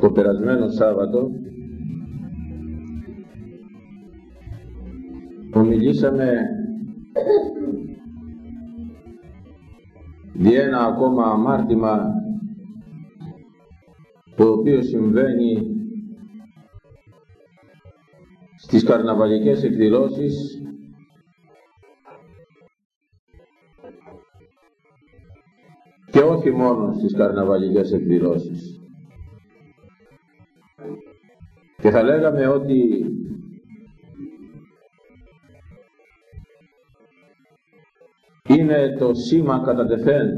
το περασμένο Σάββατο ομιλήσαμε για ένα ακόμα αμάρτημα το οποίο συμβαίνει στις καρναβαλικές εκδηλώσεις και όχι μόνο στις καρναβαλικές εκδηλώσεις. Και θα λέγαμε ότι είναι το σήμα κατά τεφέν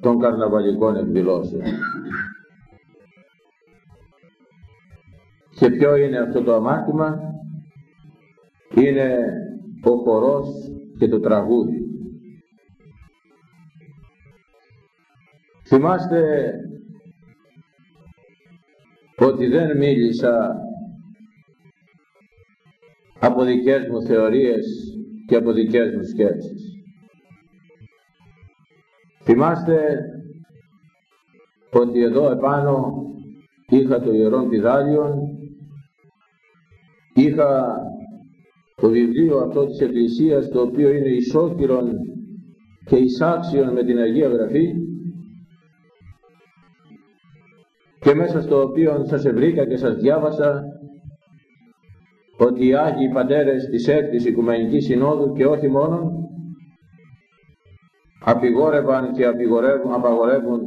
των καρναβαλικών εκδηλώσεων. Και ποιο είναι αυτό το αμάρτημα, είναι ο χορός και το τραγούδι. Θυμάστε ότι δεν μίλησα από δικές μου θεωρίες και από δικές μου σκέψεις. Θυμάστε ότι εδώ επάνω είχα το Ιερόν Πιδάλιον, είχα το βιβλίο αυτό της Εκκλησίας το οποίο είναι ισόκυρον και εισάξιον με την Αγία Γραφή και μέσα στο οποίο σας ευρήκα και σας διάβασα ότι οι Άγιοι Πατέρες της Έκτης Οικουμενικής Συνόδου και όχι μόνο απειγόρευαν και απειγορεύουν, απαγορεύουν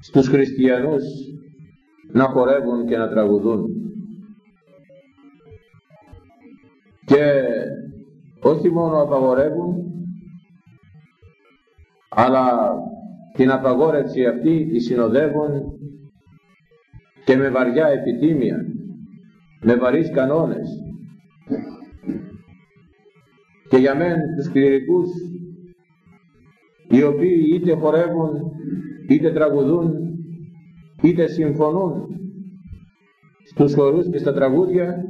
στους χριστιανούς να χορεύουν και να τραγουδούν. Και όχι μόνο απαγορεύουν, αλλά την απαγόρευση αυτή τη συνοδεύουν και με βαριά επιτίμια, με βαρύς κανόνες. Και για μεν τους κληρικούς, οι οποίοι είτε χορεύουν, είτε τραγουδούν, είτε συμφωνούν στους χορούς και στα τραγούδια,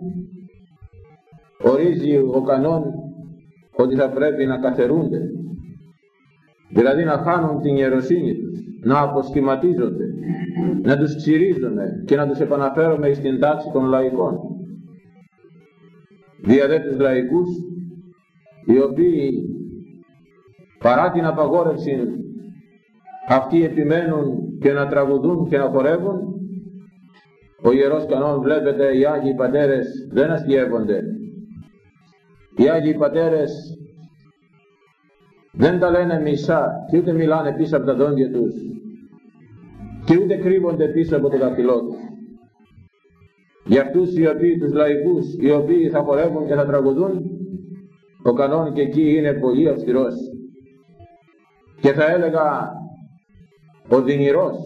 ορίζει ο κανόν ότι θα πρέπει να καθερούνται. Δηλαδή να χάνουν την ιεροσύνη τους, να αποσχηματίζονται, να τους ξυρίζουμε και να τους επαναφέρουμε στην τάξη των λαϊκών. Δια τους λαϊκούς, οι οποίοι παρά την απαγόρευση αυτοί επιμένουν και να τραγουδούν και να χορεύουν, ο Ιερός Κανόν βλέπετε οι Άγιοι Πατέρες δεν αστιεύονται. Οι Άγιοι Πατέρες δεν τα λένε μισά και ούτε μιλάνε πίσω από τα δόντια τους και ούτε κρύβονται πίσω από το δαχτυλό τους. Για αυτούς οι οποίοι, τους λαϊκούς, οι οποίοι θα χορεύουν και θα τραγουδούν, ο κανόν και εκεί είναι πολύ αυστηρός. Και θα έλεγα ο δυνηρός.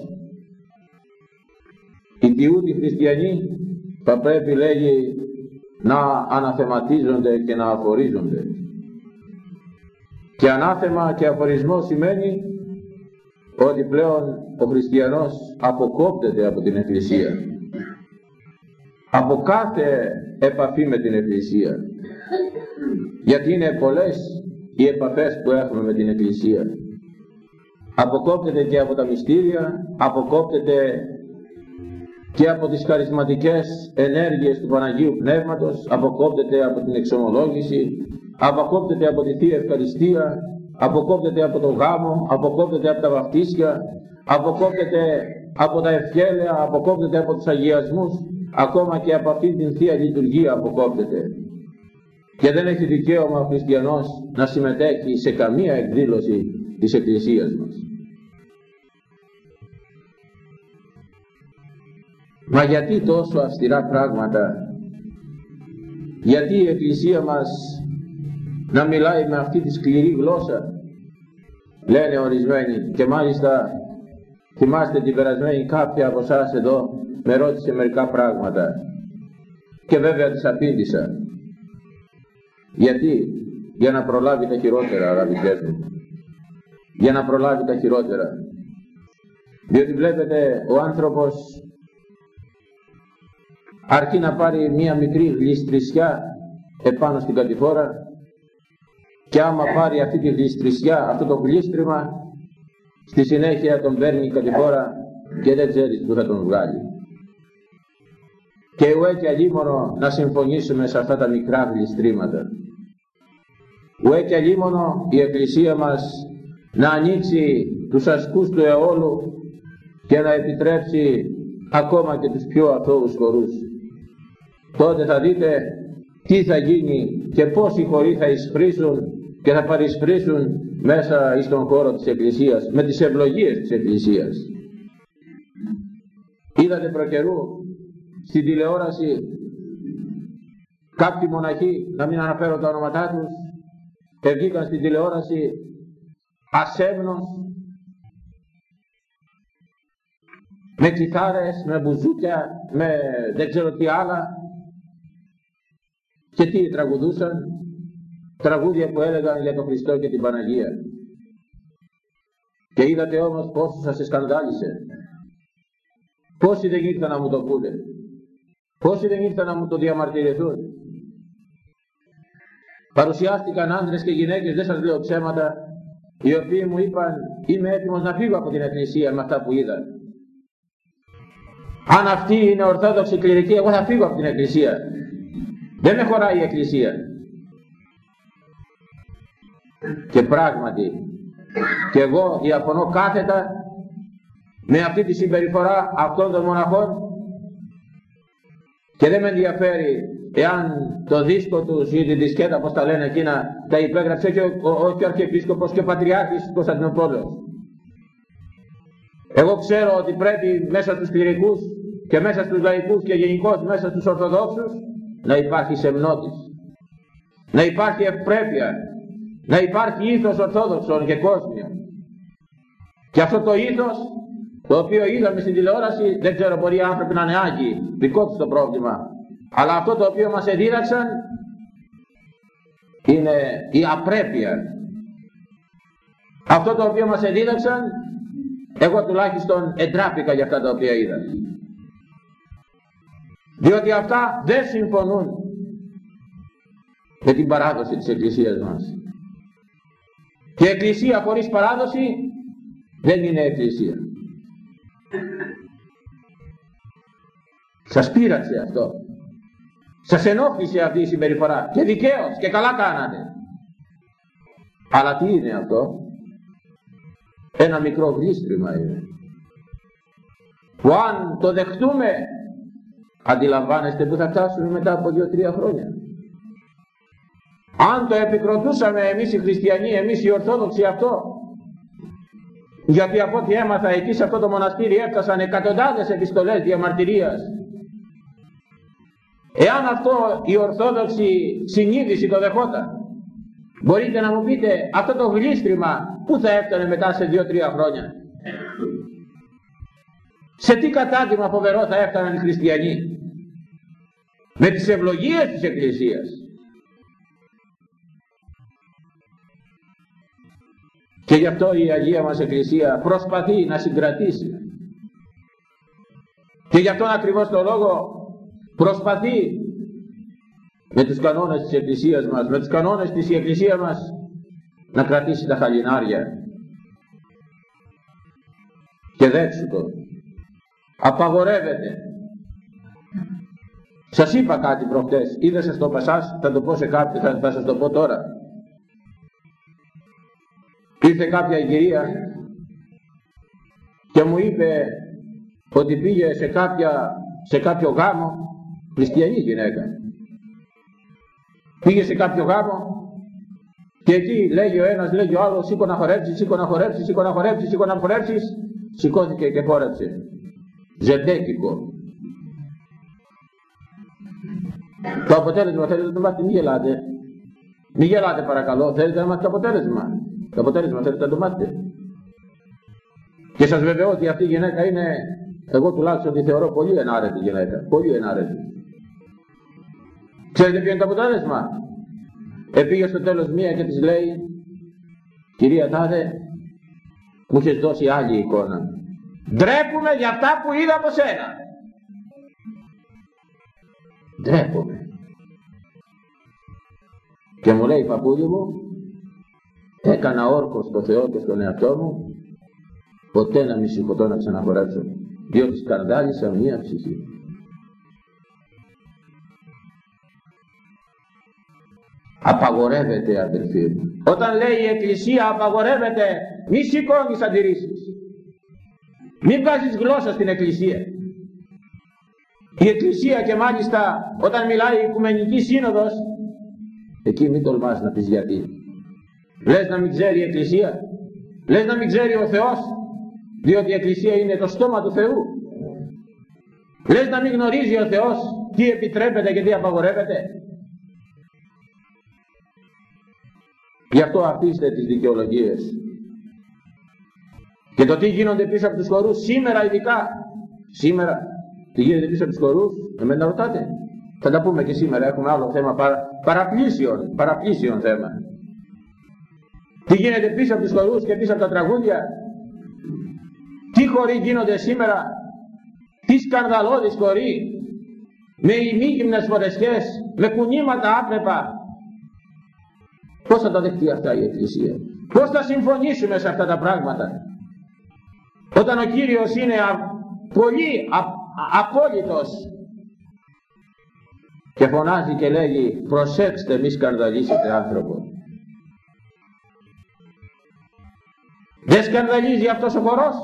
Οι τιούτοι χριστιανοί θα πρέπει λέγει να αναθεματίζονται και να αφορίζονται. Και ανάθεμα και αφορισμό σημαίνει ότι πλέον ο χριστιανός αποκόπτεται από την Εκκλησία. Από κάθε επαφή με την Εκκλησία. Γιατί είναι πολλές οι επαφές που έχουμε με την Εκκλησία. Αποκόπτεται και από τα μυστήρια, αποκόπτεται και από τις χαρισματικές ενέργειες του Παναγίου Πνεύματος, αποκόπτεται από την εξομολόγηση, αποκόπτεται από τη Θεία Ευχαριστία, αποκόπτεται από το γάμο, αποκόπτεται από τα βαφτίσια, αποκόπτεται από τα ευχέλαια, αποκόπτεται από τους αγιασμούς, ακόμα και από αυτή την Θεία Λειτουργία αποκόπτεται. Και δεν έχει δικαίωμα ο χριστιανός να συμμετέχει σε καμία εκδήλωση της Εκκλησίας μας. Μα γιατί τόσο αυστηρά πράγματα, γιατί η Εκκλησία μας να μιλάει με αυτή τη σκληρή γλώσσα, λένε ορισμένοι και μάλιστα θυμάστε την περασμένη κάποια από εσάς εδώ με ρώτησε μερικά πράγματα και βέβαια τις απήντησα. Γιατί, για να προλάβει τα χειρότερα αγαπητές μου, για να προλάβει τα χειρότερα. Διότι βλέπετε ο άνθρωπος αρκεί να πάρει μία μικρή γλιστρισιά επάνω στην κατηφόρα και άμα πάρει αυτή τη γλιστρισιά, αυτό το γλίστριμα στη συνέχεια τον παίρνει κατηφόρα και δεν ξέρεις που θα τον βγάλει. Και εγώ και αλλήμωνο να συμφωνήσουμε σε αυτά τα μικρά γλιστρήματα. Ουέ και αλλήμωνο η Εκκλησία μας να ανοίξει τους ασκούς του αιώλου και να επιτρέψει ακόμα και τους πιο αθώους χορούς. Τότε θα δείτε τι θα γίνει και πώς οι χωροί θα εισχρήσουν και θα παρισχρήσουν μέσα στον χώρο της Εκκλησίας, με τις ευλογίες της Εκκλησίας. Είδατε προκαιρού στην τηλεόραση κάποιοι μοναχοί, να μην αναφέρω τα ονόματά τους, βγήκαν στην τηλεόραση ασέμνος, με κιθάρες, με μπουζούκια, με δεν ξέρω τι άλλα και τι τραγουδούσαν, τραγούδια που έλεγαν για τον Χριστό και την Παναγία. Και είδατε όμως πόσο σας εσκανδάλισε. Πόσοι δεν ήρθαν να μου το πούνε. Πόσοι δεν ήρθαν να μου το διαμαρτυρηθούν. Παρουσιάστηκαν άντρες και γυναίκες, δεν σας λέω ψέματα, οι οποίοι μου είπαν είμαι έτοιμος να φύγω από την εκκλησία με αυτά που είδα. Αν αυτή είναι ορθόδοξη κληρική, εγώ θα φύγω από την εκκλησία. Δεν με χωράει η εκκλησία. Και πράγματι, και εγώ διαφωνώ κάθετα με αυτή τη συμπεριφορά αυτών των μοναχών και δεν με ενδιαφέρει εάν το δίσκο του ή της δισκέτα, όπως τα λένε εκείνα, τα υπέγραψε και ο, ο, ο, ο Αρχιεπίσκοπος και ο Πατριάρχης Κωνσταντινούπολος. Εγώ ξέρω ότι πρέπει μέσα στους κληρικούς και μέσα στους λαϊκούς και γενικώς μέσα στους Ορθοδόξους να υπάρχει σεμνότης, να υπάρχει ευπρέπεια, να υπάρχει ήθος Ορθόδοξων και κόσμιων. Και αυτό το ήθος το οποίο είδαμε στην τηλεόραση, δεν ξέρω μπορεί οι άνθρωποι να είναι άγιοι, δικό τους το πρόβλημα. Αλλά αυτό το οποίο μας εδίδαξαν είναι η απρέπεια. Αυτό το οποίο μας εδίδαξαν, εγώ τουλάχιστον εντράπηκα για αυτά τα οποία είδα. Διότι αυτά δεν συμφωνούν με την παράδοση της Εκκλησίας μας. Και Εκκλησία χωρίς παράδοση δεν είναι Εκκλησία. Σας πείραξε αυτό. Σας ενόχλησε αυτή η συμπεριφορά και δικαίως και καλά κάνατε. Αλλά τι είναι αυτό; Ένα μικρό γλίστριμα είναι. Που αν το δεχτούμε αντιλαμβάνεστε που θα φτάσουμε μετά από δύο-τρία χρόνια. Αν το επικροτούσαμε εμείς οι χριστιανοί, εμείς οι Ορθόδοξοι αυτό, γιατί από ό,τι έμαθα εκεί σε αυτό το μοναστήρι έφτασαν εκατοντάδες επιστολές διαμαρτυρίας. Εάν αυτό η Ορθόδοξη συνείδηση το δεχόταν, μπορείτε να μου πείτε αυτό το γλίστριμα πού θα έφτανε μετά σε δύο-τρία χρόνια. Σε τι κατάδειγμα φοβερό θα έφταναν οι χριστιανοί; Με τις ευλογίες της Εκκλησίας. Και γι' αυτό η Αγία μας Εκκλησία προσπαθεί να συγκρατήσει. Και γι' αυτόν ακριβώς το λόγο προσπαθεί με τους κανόνες της Εκκλησίας μας, με τους κανόνες της Εκκλησίας μας να κρατήσει τα χαλινάρια. Και δέξου το. Απαγορεύεται. Σας είπα κάτι προχτές, ή δεν σας το πασάς, θα το πω σε κάποιον, θα, θα σας το πω τώρα. Ήρθε κάποια κυρία και μου είπε ότι πήγε σε, κάποια, σε κάποιο γάμο, χριστιανή γυναίκα. Πήγε σε κάποιο γάμο και εκεί λέγει ο ένας, λέγει ο άλλος, σήκω να χορέψεις, σήκω να χορέψεις, σήκω να χορέψεις, σήκω να χορέψεις. Σηκώθηκε και χόρεψε. Ζεντέκικο. Το αποτέλεσμα θέλετε να το μάθετε, μην γελάτε. Μην γελάτε παρακαλώ, θέλετε να μάθετε το αποτέλεσμα. Το αποτέλεσμα θέλετε να το μάθετε. Και σας βεβαιώ ότι αυτή η γυναίκα είναι, εγώ τουλάχιστον τη θεωρώ πολύ ενάρετη γυναίκα. Πολύ ενάρετη. Ξέρετε ποιο είναι το αποτέλεσμα; Επήγε στο τέλος μία και της λέει, κυρία Τάδε, μου είχες δώσει άλλη εικόνα. Ντρέπουμε για αυτά που είδα από σένα. Ντρέπομαι. Και μου λέει παππούλη μου, έκανα όρκος στο Θεό και στον εαυτό μου ποτέ να μη σηκωτώ να ξαναχωρέψω, διότι σκαρδάλισα μία ψυχή. Απαγορεύεται αδελφοί μου. Όταν λέει η Εκκλησία απαγορεύεται, μη σηκώνεις αντιρρήσεις. Μην βγάζεις γλώσσα στην Εκκλησία. Η Εκκλησία και μάλιστα όταν μιλάει η Οικουμενική Σύνοδος, εκεί μην τολμάς να πεις γιατί. Λες να μην ξέρει η Εκκλησία, λες να μην ξέρει ο Θεός, διότι η Εκκλησία είναι το στόμα του Θεού. Λες να μην γνωρίζει ο Θεός τι επιτρέπεται και τι απαγορεύεται. Γι' αυτό αφήστε τις δικαιολογίες. Και το τι γίνονται πίσω από τους χορούς σήμερα ειδικά. Σήμερα τι γίνεται πίσω από τους χορούς; Εμένα ρωτάτε. Θα τα πούμε και σήμερα. Έχουμε άλλο θέμα παρα, παραπλήσιον, παραπλήσιον θέμα. Τι γίνεται πίσω από τους χορούς και πίσω από τα τραγούδια; Τι χωρί γίνονται σήμερα; Τι σκανδαλώδεις χωρί. Με ημίγυμνες φορεσιές. Με κουνήματα άπρεπα. Πώς θα τα δεχτεί αυτά η Εκκλησία; Πώς θα συμφωνήσουμε σε αυτά τα πράγματα; Όταν ο Κύριος είναι πολύ α, απόλυτος και φωνάζει και λέγει προσέξτε μη σκανδαλίσετε άνθρωπο. Δεν σκανδαλίζει αυτός ο χορός.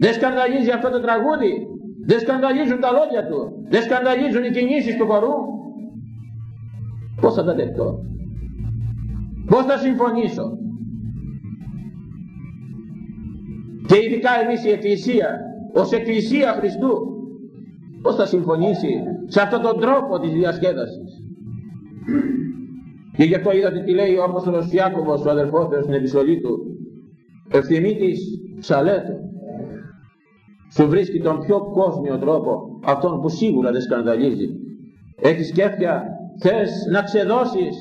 Δεν σκανδαλίζει αυτό το τραγούδι. Δεν σκανδαλίζουν τα λόγια του. Δεν σκανδαλίζουν οι κινήσεις του χορού. Πώς θα τα δεχτώ; Πώς θα συμφωνήσω; Και ειδικά εμείς η Εκκλησία, ως Εκκλησία Χριστού, πώς θα συμφωνήσει σε αυτόν τον τρόπο της διασκέδασης; Και γι' αυτό είδατε τι λέει ο Απόστολος Ιάκωβος, ο αδερφός του στην επιστολή του. Ευθυμίτης ψαλέτου. Σου βρίσκει τον πιο κόσμιο τρόπο, αυτόν που σίγουρα δεν σκανδαλίζει. Έχει σκέφτια, θες να ξεδώσεις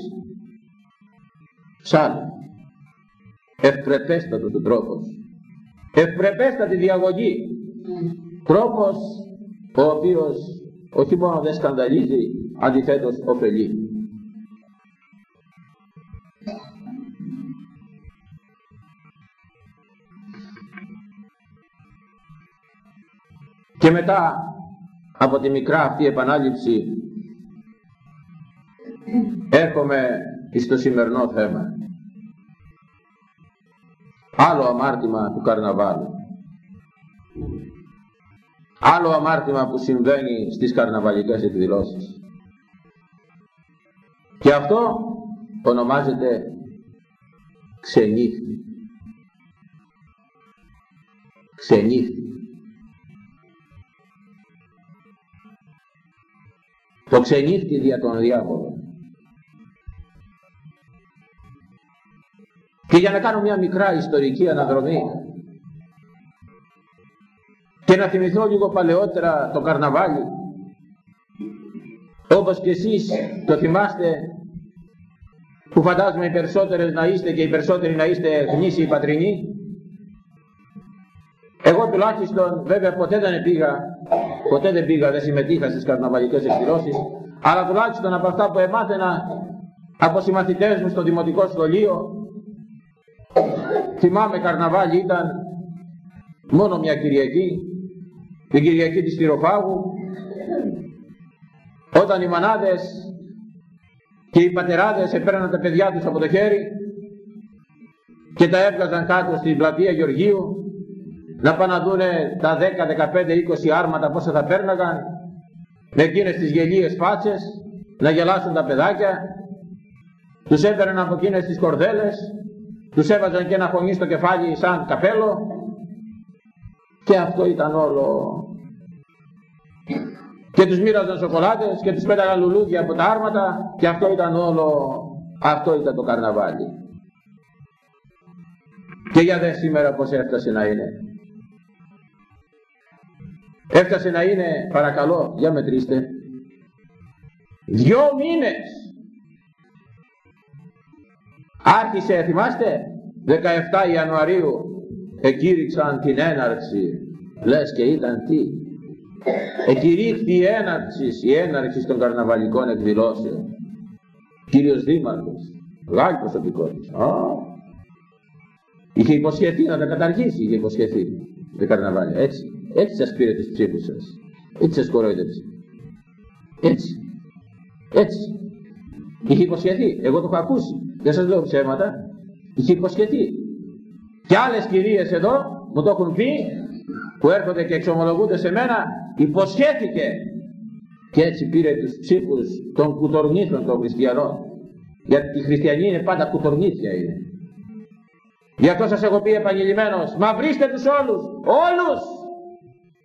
ψάλε. Ευπρεπέστατο του τρόπος. Ευπρεπέστατη διαγωγή. Τρόπος ο οποίος όχι μόνο δεν σκανδαλίζει, αντιθέτως ωφελεί. Και μετά από τη μικρά αυτή επανάληψη έρχομαι στο σημερινό θέμα. Άλλο αμάρτημα του καρναβάλου. Άλλο αμάρτημα που συμβαίνει στις καρναβαλικές εκδηλώσεις. Και αυτό ονομάζεται ξενύχτη. Ξενύχτη. Το ξενύχτη δια τον διάβολο. Και για να κάνω μια μικρά ιστορική αναδρομή και να θυμηθώ λίγο παλαιότερα το καρναβάλι. Όπως και εσείς το θυμάστε που φαντάζομαι οι περισσότερες να είστε και οι περισσότεροι να είστε γνήσιοι πατρινοί. Εγώ τουλάχιστον βέβαια ποτέ δεν πήγα ποτέ δεν πήγα, δεν συμμετείχα στις καρναβαλικές εκδηλώσεις αλλά τουλάχιστον από αυτά που εμάθαινα από συμμαθητές μου στο δημοτικό σχολείο Θυμάμαι καρναβάλι ήταν μόνο μια Κυριακή, την Κυριακή της Τυροφάγου, όταν οι μανάδες και οι πατεράδες έπαιρναν τα παιδιά τους από το χέρι και τα έβγαζαν κάτω στην πλατεία Γεωργίου να πάνε να δούνε τα 10, 15, 20 άρματα πόσα θα πέρναγαν με εκείνες τις γελίες φάτσες να γελάσουν τα παιδάκια. Τους έπαιρναν από εκείνες τις κορδέλες τους έβαζαν και ένα φωνή στο κεφάλι σαν καπέλο και αυτό ήταν όλο. Και τους μοίραζαν σοκολάτες και τους πέταγαν λουλούδια από τα άρματα και αυτό ήταν όλο, αυτό ήταν το καρναβάλι. Και για δε σήμερα πως έφτασε να είναι. Έφτασε να είναι, παρακαλώ, για μετρήστε, δυο μήνες Άρχισε, θυμάστε, 17 Ιανουαρίου εκήρυξαν την έναρξη. Λες και ήταν τι. Εκηρύχθη η έναρξη, η έναρξη των καρναβαλικών εκδηλώσεων. Κύριος Δήμαρχος, Γάλλη προσωπικότητα. Είχε υποσχεθεί να τα καταργήσει, είχε υποσχεθεί. το καρναβάλι. Έτσι. Έτσι σας πήρε τους ψήφους σας. Έτσι σας κορόιδεψε. Έτσι. Έτσι. Είχε υποσχεθεί. Εγώ το έχω ακούσει. Δεν σας λέω ψέματα. Είχε υποσχεθεί. Και άλλες κυρίες εδώ μου το έχουν πει που έρχονται και εξομολογούνται σε μένα υποσχέθηκε. Και έτσι πήρε τους ψήφους των κουτορνήθων των χριστιανών. Γιατί οι χριστιανοί είναι πάντα κουτορνήθια είναι. Γι' αυτό σας έχω πει επαγγελμένος μα βρίστε τους όλους όλους!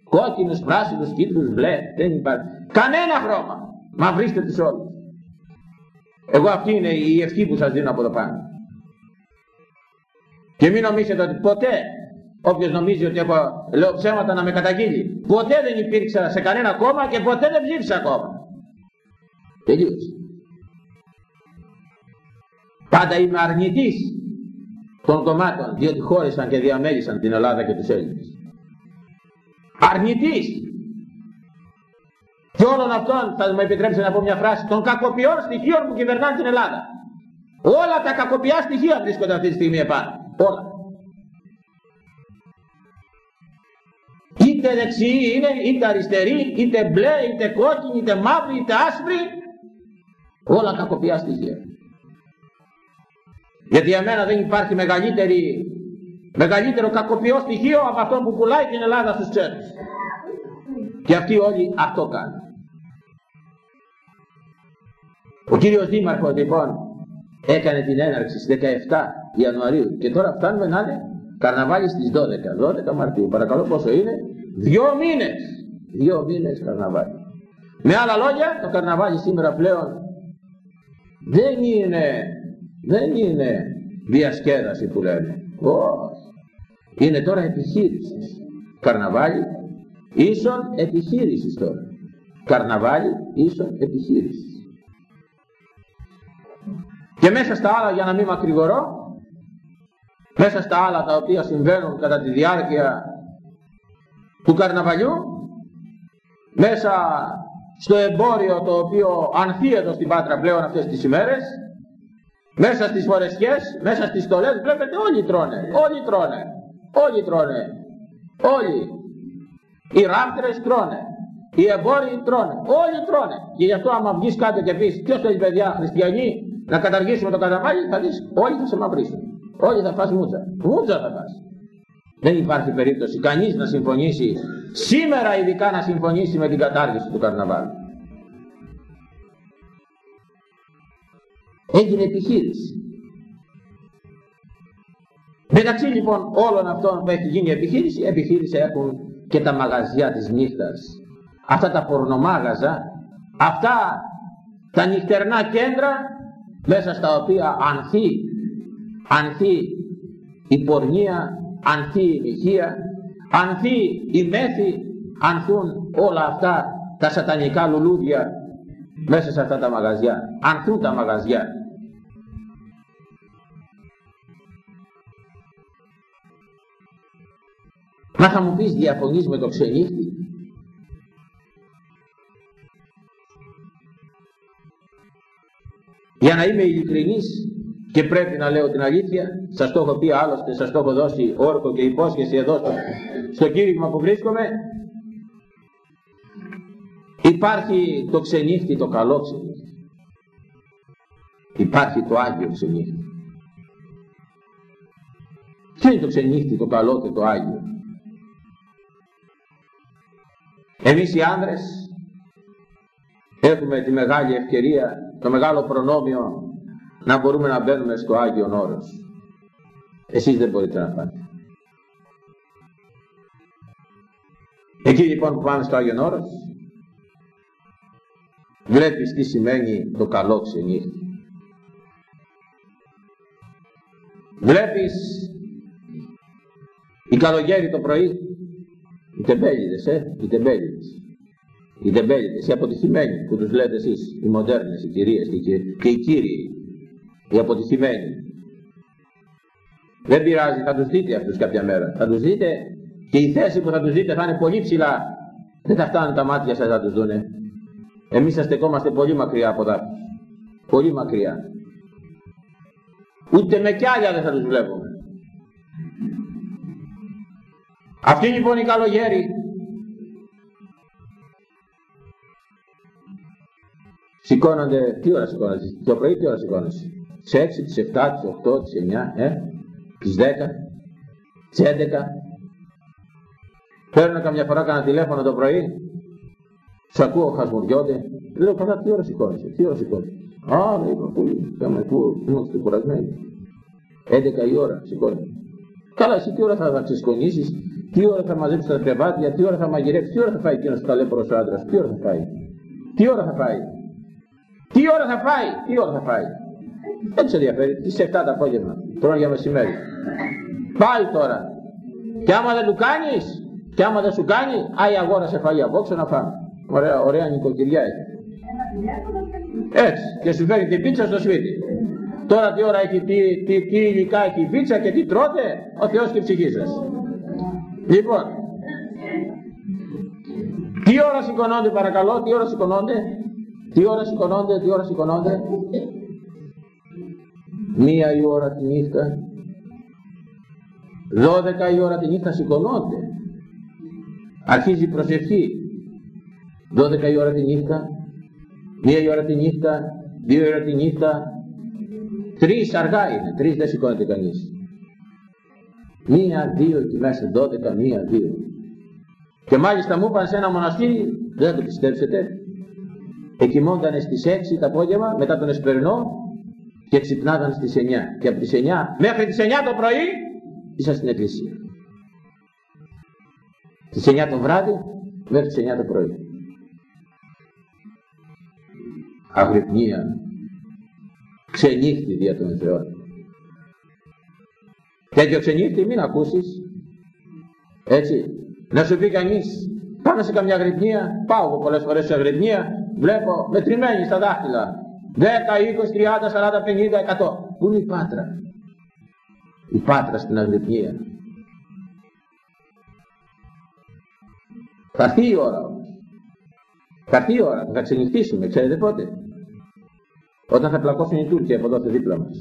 Κόκκινους, πράσινους, κίτρους, μπλε δεν υπάρχει. Κανένα χρώμα. Μα βρίστε τους όλους! Εγώ αυτή είναι η ευχή που σας δίνω από εδώ πάνω και μην νομίζετε ότι ποτέ Όποιος νομίζει ότι έχω, λέω ψέματα να με καταγγείλει. Ποτέ δεν υπήρξα σε κανένα κόμμα και ποτέ δεν ψήφισα ακόμα. Τελείωσε. Πάντα είμαι αρνητής των κομμάτων, διότι χώρισαν και διαμέλησαν την Ελλάδα και τους Έλληνες. Αρνητής. Και όλων αυτών, θα μου επιτρέψετε να πω μια φράση, των κακοποιών στοιχείων που κυβερνάνε την Ελλάδα. Όλα τα κακοπιά στοιχεία βρίσκονται αυτή τη στιγμή επάνω. Όλα. είτε δεξιοί είναι, είτε αριστεροί, είτε μπλε, είτε κόκκινοι, είτε μαύροι, είτε άσπροι, όλα κακοπιά στοιχεία. Γιατί για μένα δεν υπάρχει μεγαλύτερη, μεγαλύτερο κακοποιό στοιχείο από αυτό που πουλάει την Ελλάδα στους ξένους. Και αυτοί όλοι αυτό κάνουν. Ο κύριος Δήμαρχος λοιπόν έκανε την έναρξη στις 17 Ιανουαρίου και τώρα φτάνουμε να είναι καρναβάλι στις 12, 12 Μαρτίου. Παρακαλώ πόσο είναι, Δυο μήνες. Δυο μήνες καρναβάλι. Με άλλα λόγια, το καρναβάλι σήμερα πλέον δεν είναι, δεν είναι διασκέδαση που λένε. Όχι. Είναι τώρα επιχείρησης. Καρναβάλι ίσον επιχείρησης τώρα. Καρναβάλι ίσον επιχείρησης. Και μέσα στα άλλα, για να μην μακρηγορώ, μέσα στα άλλα τα οποία συμβαίνουν κατά τη διάρκεια του καρναβαλιού μέσα στο εμπόριο το οποίο ανθεί εδώ στην Πάτρα πλέον αυτές τις ημέρες μέσα στις φορεσιές, μέσα στις στολές βλέπετε όλοι τρώνε, όλοι τρώνε όλοι τρώνε όλοι. Οι ράφτρες τρώνε οι εμπόροι τρώνε, όλοι τρώνε. Και γι' αυτό άμα βγεις κάτω και πεις ποιος θέλει παιδιά χριστιανοί να καταργήσουμε το καρναβάλι θα δεις όλοι θα σε μαυρίσουν όλοι θα φας μούτσα μούτσα θα φας δεν υπάρχει περίπτωση κανείς να συμφωνήσει, σήμερα ειδικά να συμφωνήσει με την κατάργηση του καρναβάλου. Έγινε επιχείρηση. Μεταξύ λοιπόν όλων αυτών που έχει γίνει επιχείρηση, επιχείρηση έχουν και τα μαγαζιά της νύχτας. Αυτά τα πορνομάγαζα, αυτά τα νυχτερνά κέντρα μέσα στα οποία ανθεί, ανθεί η πορνεία ανθεί η ηχεία, ανθεί η μέθη, ανθούν όλα αυτά τα σατανικά λουλούδια μέσα σε αυτά τα μαγαζιά. Ανθούν τα μαγαζιά. Μα θα μου πεις διαφωνείς με το ξενύχτη; Για να είμαι ειλικρινής, και πρέπει να λέω την αλήθεια, σας το έχω πει άλλωστε, σας το έχω δώσει όρκο και υπόσχεση εδώ στο, στο κήρυγμα που βρίσκομαι. Υπάρχει το ξενύχτη, το καλό ξενύχτη. Υπάρχει το Άγιο ξενύχτη. Ποιο είναι το ξενύχτη, το καλό και το Άγιο; Εμείς οι άνδρες έχουμε τη μεγάλη ευκαιρία, το μεγάλο προνόμιο να μπορούμε να μπαίνουμε στο Άγιο Όρος. Εσείς δεν μπορείτε να πάτε. Εκεί λοιπόν που πάμε στο Άγιο Όρος, βλέπεις τι σημαίνει το καλό ξενύχτη. Βλέπεις η καλογέρι το πρωί, οι τεμπέλιδες, ε, οι τεμπέλιδες. Οι τεμπέλιδες, οι αποτυχημένοι που τους λέτε εσείς, οι μοντέρνες, οι κυρίες και, και οι κύριοι οι αποτυχημένοι. Δεν πειράζει, θα τους δείτε αυτούς κάποια μέρα. Θα τους δείτε και η θέση που θα τους δείτε θα είναι πολύ ψηλά. Δεν θα φτάνουν τα μάτια σας να τους δούνε. Εμείς θα στεκόμαστε πολύ μακριά από τα Πολύ μακριά. Ούτε με κι άλλα δεν θα τους βλέπουμε. Αυτή λοιπόν η καλογέρη σηκώνονται, τι ώρα σηκώνονται, το πρωί τι ώρα σηκώνονται, σε 6, τις 7, τις 8, τις 9, ε, τις 10, τις 11. Παίρνω καμιά φορά κανένα τηλέφωνο το πρωί, σου ακούω χασμουριώνται, λέω καλά τι ώρα σηκώνεσαι, τι ώρα σηκώνεσαι. Α, λέει παππούλη, θα με ακούω, είμαστε κουρασμένοι. 11 η ώρα σηκώνει. Καλά, εσύ τι ώρα θα, θα ξεσκονήσεις, τι ώρα θα μαζέψει τα κρεβάτια, τι ώρα θα μαγειρέψει, τι ώρα θα φάει εκείνος ταλέπορος άντρας, τι ώρα θα φάει. Τι ώρα θα φάει. Τι ώρα θα φάει, τι ώρα θα φάει. Δεν σε ενδιαφέρει, τις 7 το απόγευμα, τρώνε για μεσημέρι. Πάει τώρα. Και άμα δεν του κάνεις, και άμα δεν σου κάνει, άι αγόρα σε φάει απόξω να φάμε. Ωραία, ωραία νοικοκυριά έχει. Έτσι, και σου φέρει την πίτσα στο σπίτι. Τώρα τι ώρα έχει, τι, τι, τι υλικά έχει η πίτσα και τι τρώτε, ο Θεός και η ψυχή σας. Λοιπόν, τι ώρα σηκωνόνται παρακαλώ, τι ώρα σηκωνόνται, τι ώρα σηκωνόνται, τι ώρα σηκωνόνται; Μία η ώρα τη νύχτα, δώδεκα η ώρα τη νύχτα σηκωνόνται. Αρχίζει η προσευχή. Δώδεκα η ώρα τη νύχτα, μία η ώρα τη νύχτα, δύο η ώρα τη νύχτα, τρεις αργά είναι, τρεις δεν σηκώνεται κανείς. Μία, δύο εκεί μέσα, δώδεκα, μία, δύο. Και μάλιστα μου είπαν σε ένα μοναστήρι, δεν θα το πιστέψετε, εκοιμώντανε στις 6 το απόγευμα μετά τον Εσπερνό και ξυπνάγαν στις 9. Και από τις 9 μέχρι τις 9 το πρωί ήσαν στην εκκλησία. Στις 9 το βράδυ μέχρι τις 9 το πρωί. Αγρυπνία, ξενύχτη δια των Θεών. Τέτοιο ξενύχτη μην ακούσεις. Έτσι. Να σου πει κανείς, πάμε σε καμιά αγρυπνία, πάω εγώ πολλές φορές σε αγρυπνία, βλέπω μετρημένη στα δάχτυλα. 10, 20, 30, 40, 50, 100. Πού είναι η Πάτρα; Η Πάτρα στην αγρυπνία. Θα έρθει η ώρα όμως. Θα έρθει η ώρα, θα ξενυχτήσουμε, ξέρετε πότε; Όταν θα πλακώσουν οι Τούρκοι από εδώ στο δίπλα μας.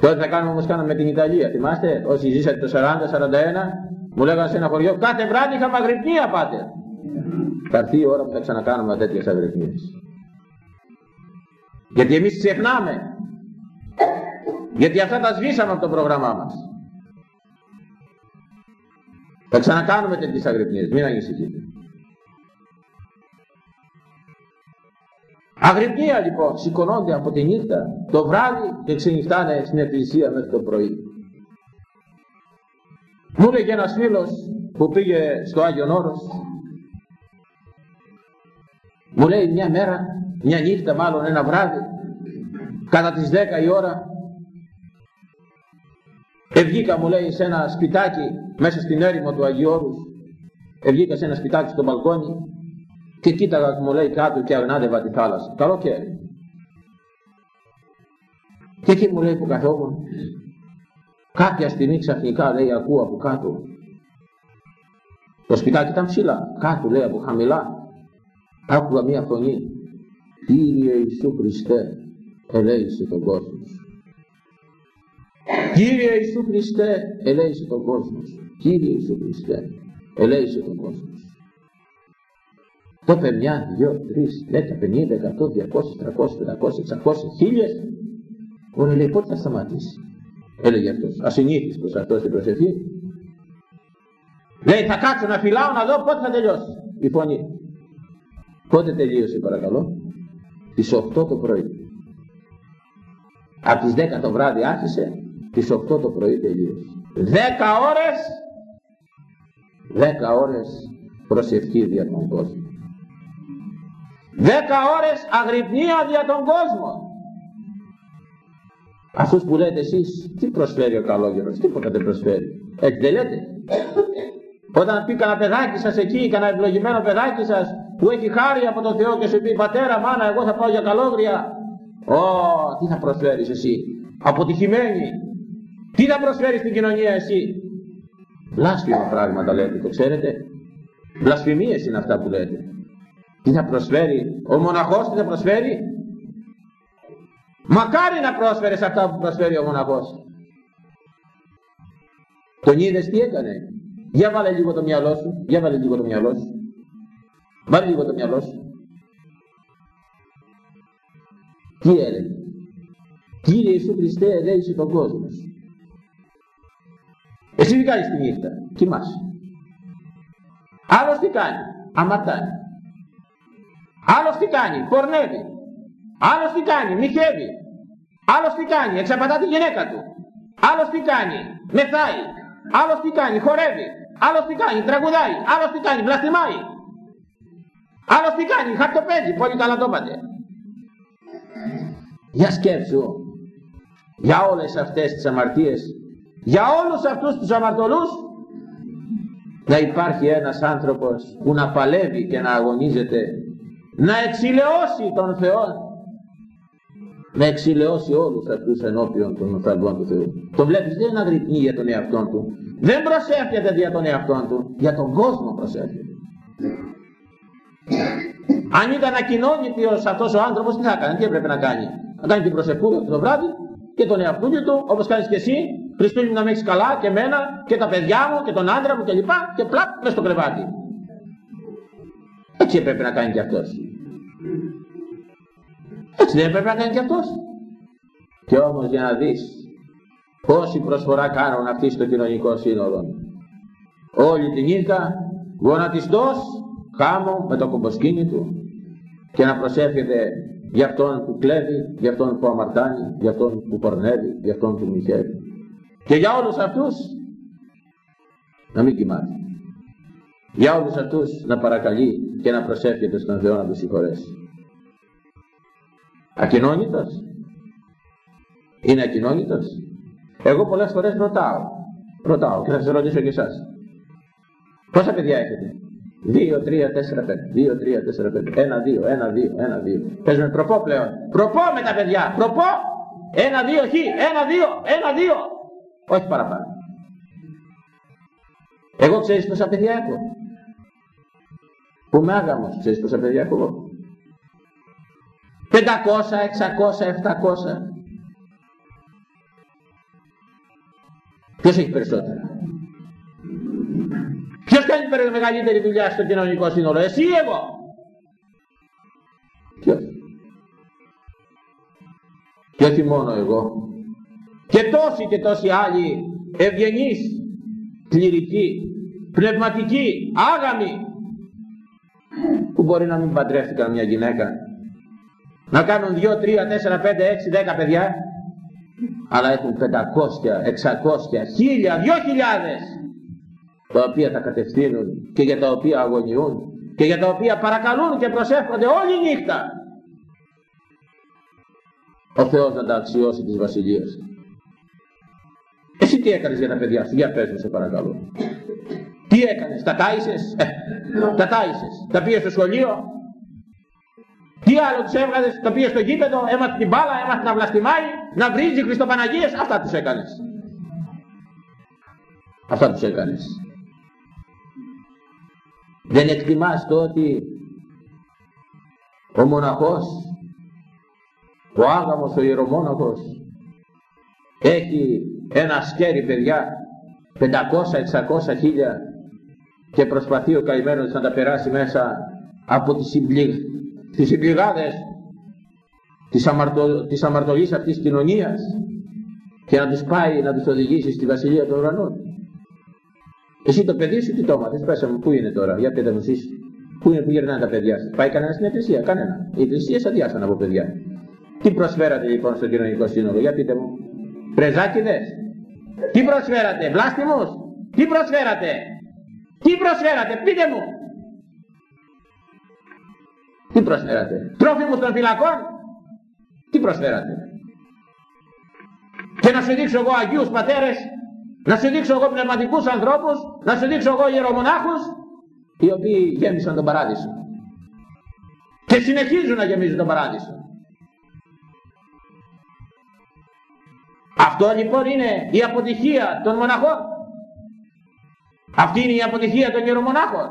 Τότε θα κάνουμε όμως κάναμε με την Ιταλία. Θυμάστε, όσοι ζήσατε το 40-41, μου λέγανε σε ένα χωριό, κάθε βράδυ είχαμε αγρυπνία πάτε. Θα έρθει η ώρα που θα ξανακάνουμε τέτοιες αγρυπνίες. Γιατί εμείς ξεχνάμε. Γιατί αυτά τα σβήσαμε από το πρόγραμμά μας. Θα ξανακάνουμε τέτοιες αγρυπνίες, μην ανησυχείτε. Αγρυπνία λοιπόν, σηκωνόνται από τη νύχτα το βράδυ και ξενυχτάνε στην εκκλησία μέχρι το πρωί. Μου έλεγε ένας φίλος που πήγε στο Άγιον Όρος, μου λέει μια μέρα, μια νύχτα μάλλον ένα βράδυ, κατά τις 10 η ώρα, ευγήκα μου λέει σε ένα σπιτάκι μέσα στην έρημο του Αγίου Όρους, ευγήκα σε ένα σπιτάκι στο μπαλκόνι και κοίταγα μου λέει κάτω και αγνάδευα τη θάλασσα. Καλό καίρι. Και εκεί μου λέει που καθόμουν, κάποια στιγμή ξαφνικά λέει ακούω από κάτω. Το σπιτάκι ήταν ψηλά, κάτω λέει από χαμηλά. Άκουγα μία φωνή. Κύριε Ιησού Χριστέ, ελέησε τον κόσμο σου. Κύριε Ιησού Χριστέ, ελέησε τον κόσμο σου. Κύριε Ιησού Χριστέ, ελέησε τον κόσμο σου. Το είπε μια, δυο, τρεις, δέκα, πενήντα, εκατό, διακόσιες, τρακόσιες, πεντακόσιες, εξακόσιες, χίλιες. Όλοι λέει πότε θα σταματήσει. Έλεγε αυτός, ασυνήθιστος αυτός στην προσευχή. Λέει θα κάτσω να φυλάω να δω πότε θα τελειώσει η φωνή. Πότε τελείωσε παρακαλώ. Τις 8 το πρωί. Από τις 10 το βράδυ άρχισε, τις 8 το πρωί τελείωσε. 10 ώρες, 10 ώρες προσευχή δια τον κόσμο. Δέκα ώρες αγρυπνία δια τον κόσμο. Αυτούς που λέτε εσείς, τι προσφέρει ο καλόγερος, τίποτα δεν προσφέρει. Έτσι δεν λέτε. Όταν πει κανένα παιδάκι σας εκεί, κανένα ευλογημένο παιδάκι σας, που έχει χάρη από τον Θεό και σου πει πατέρα, μάνα, εγώ θα πάω για καλόγρια. Ω, τι θα προσφέρεις εσύ. Αποτυχημένη. Τι θα προσφέρεις στην κοινωνία εσύ. Βλάσφημα πράγματα λέτε, το ξέρετε. Βλασφημίες είναι αυτά που λέτε. Τι θα προσφέρει, ο μοναχός τι θα προσφέρει. Μακάρι να πρόσφερες αυτά που προσφέρει ο μοναχός. Τον είδες τι έκανε. Για βάλε λίγο το μυαλό σου, για βάλε λίγο το μυαλό σου. Βάλε λίγο το μυαλό σου. Τι έλεγε. Κύριε Ιησού Χριστέ ελέγησε τον κόσμος σου. Εσύ τι κάνεις τη νύχτα, κοιμάσαι. Άλλος τι κάνει, αματάνει. Άλλος τι κάνει, πορνεύει. Άλλος τι κάνει, μοιχεύει. Άλλος τι κάνει, εξαπατά τη γυναίκα του. Άλλος τι κάνει, μεθάει. Άλλος τι κάνει, χορεύει. Άλλος τι κάνει, τραγουδάει. Άλλος τι κάνει, βλαστημάει. Άλλος τι κάνει, χαρτοπέζει. Πολύ καλά το είπατε. Για σκέψου. Για όλες αυτές τις αμαρτίες. Για όλους αυτούς τους αμαρτωλούς. Να υπάρχει ένας άνθρωπος που να παλεύει και να αγωνίζεται. Να εξηλαιώσει τον Θεό να εξηλαιώσει όλους αυτούς ενώπιον των οφθαλμών του Θεού. Το βλέπεις δεν αγρυπνεί για τον εαυτό του. Δεν προσεύχεται για τον εαυτό του. Για τον κόσμο προσεύχεται. Αν ήταν ακοινώνητος αυτός ο άνθρωπος τι θα έκανε, τι έπρεπε να κάνει. Να κάνει την προσευχούλα το βράδυ και τον εαυτό του όπως κάνεις και εσύ. Χριστούλη να με έχεις καλά και εμένα και τα παιδιά μου και τον άντρα μου κλπ. Και, και πλάκ μες στο κρεβάτι. Έτσι έπρεπε να κάνει και αυτός. Έτσι δεν έπρεπε να κάνει και αυτός. Και όμως για να δεις πόση προσφορά κάνουν αυτοί στο κοινωνικό σύνολο. Όλη τη νύχτα γονατιστός, χάμω με το κομποσκίνη του και να προσεύχεται για αυτόν που κλέβει, για αυτόν που αμαρτάνει, για αυτόν που πορνεύει, για αυτόν που μοιχεύει. Και για όλους αυτούς να μην κοιμάται. Για όλους αυτούς να παρακαλεί και να προσεύχεται στον Θεό να τους συγχωρέσει. Ακοινώνητος; Είναι ακοινώνητος; Εγώ πολλές φορές ρωτάω. Ρωτάω και θα σας ρωτήσω και εσάς. Πόσα παιδιά έχετε; 2, 3, 4, 5. 2, 3, 4, 5. 1, 2, 1, 2, 1, 2. Παίζουμε προπό πλέον. Προπό με τα παιδιά. Προπό. 1, 2, χ. 1, 2, 1, 2. Όχι παραπάνω. Εγώ ξέρεις πόσα παιδιά έχω. Που με άγαμος. Ξέρεις πόσα παιδιά έχω εγώ. 500, 600, 700. Ποιος έχει περισσότερα; Ποιος κάνει μεγαλύτερη δουλειά στο κοινωνικό σύνολο, εσύ ή εγώ. Ποιος. Και όχι μόνο εγώ; Και τόσοι και τόσοι άλλοι ευγενείς, κληρικοί, πνευματικοί, άγαμοι που μπορεί να μην παντρεύτηκαν μια γυναίκα να κάνουν 2, 3, 4, 5, 6, 10 παιδιά αλλά έχουν 500, 600, 1000, 2000 τα οποία τα κατευθύνουν και για τα οποία αγωνιούν και για τα οποία παρακαλούν και προσεύχονται όλη νύχτα ο Θεός να τα αξιώσει της Βασιλείας εσύ τι έκανες για τα παιδιά σου; Για πες μου σε παρακαλώ τι έκανες, τα τάισες; Ε, τα τάισες, τα πήγες στο σχολείο; Τι άλλο τους έβγαζες, το πήγες στο γήπεδο, έμαθες την μπάλα, έμαθες να βλαστημάει, να βρίζει Χριστοπαναγίες, αυτά τους έκανες. Αυτά τους έκανες. Δεν εκτιμάς το ότι ο μοναχός, ο άγαμος, ο ιερομόναχος, έχει ένα σκέρι παιδιά, 500-600 χίλια και προσπαθεί ο καημένος να τα περάσει μέσα από τη συμπλή τις συμπληγάδες της, αμαρτω... της αμαρτωλής αυτής της κοινωνίας και να τους πάει να τους οδηγήσει στη Βασιλεία των Ουρανών. Εσύ το παιδί σου τι το έμαθες, πέσα μου, πού είναι τώρα, για πέτα μου εσείς, πού είναι που γυρνάνε τα παιδιά σας; Πάει κανένας στην εκκλησία, κανένα. Οι εκκλησίες αδειάσαν από παιδιά. Τι προσφέρατε λοιπόν στο κοινωνικό σύνολο, για πείτε μου. Πρεζάκιδες, τι προσφέρατε, βλάστημους, τι προσφέρατε, τι προσφέρατε, πείτε μου. Τι προσφέρατε; Τρόφιμο των φυλακών. Τι προσφέρατε; Και να σου δείξω εγώ Αγίους Πατέρες, να σου δείξω εγώ πνευματικούς ανθρώπους, να σου δείξω εγώ ιερομονάχους, οι οποίοι γέμισαν τον παράδεισο. Και συνεχίζουν να γεμίζουν τον παράδεισο. Αυτό λοιπόν είναι η αποτυχία των μοναχών. Αυτή είναι η αποτυχία των ιερομονάχων.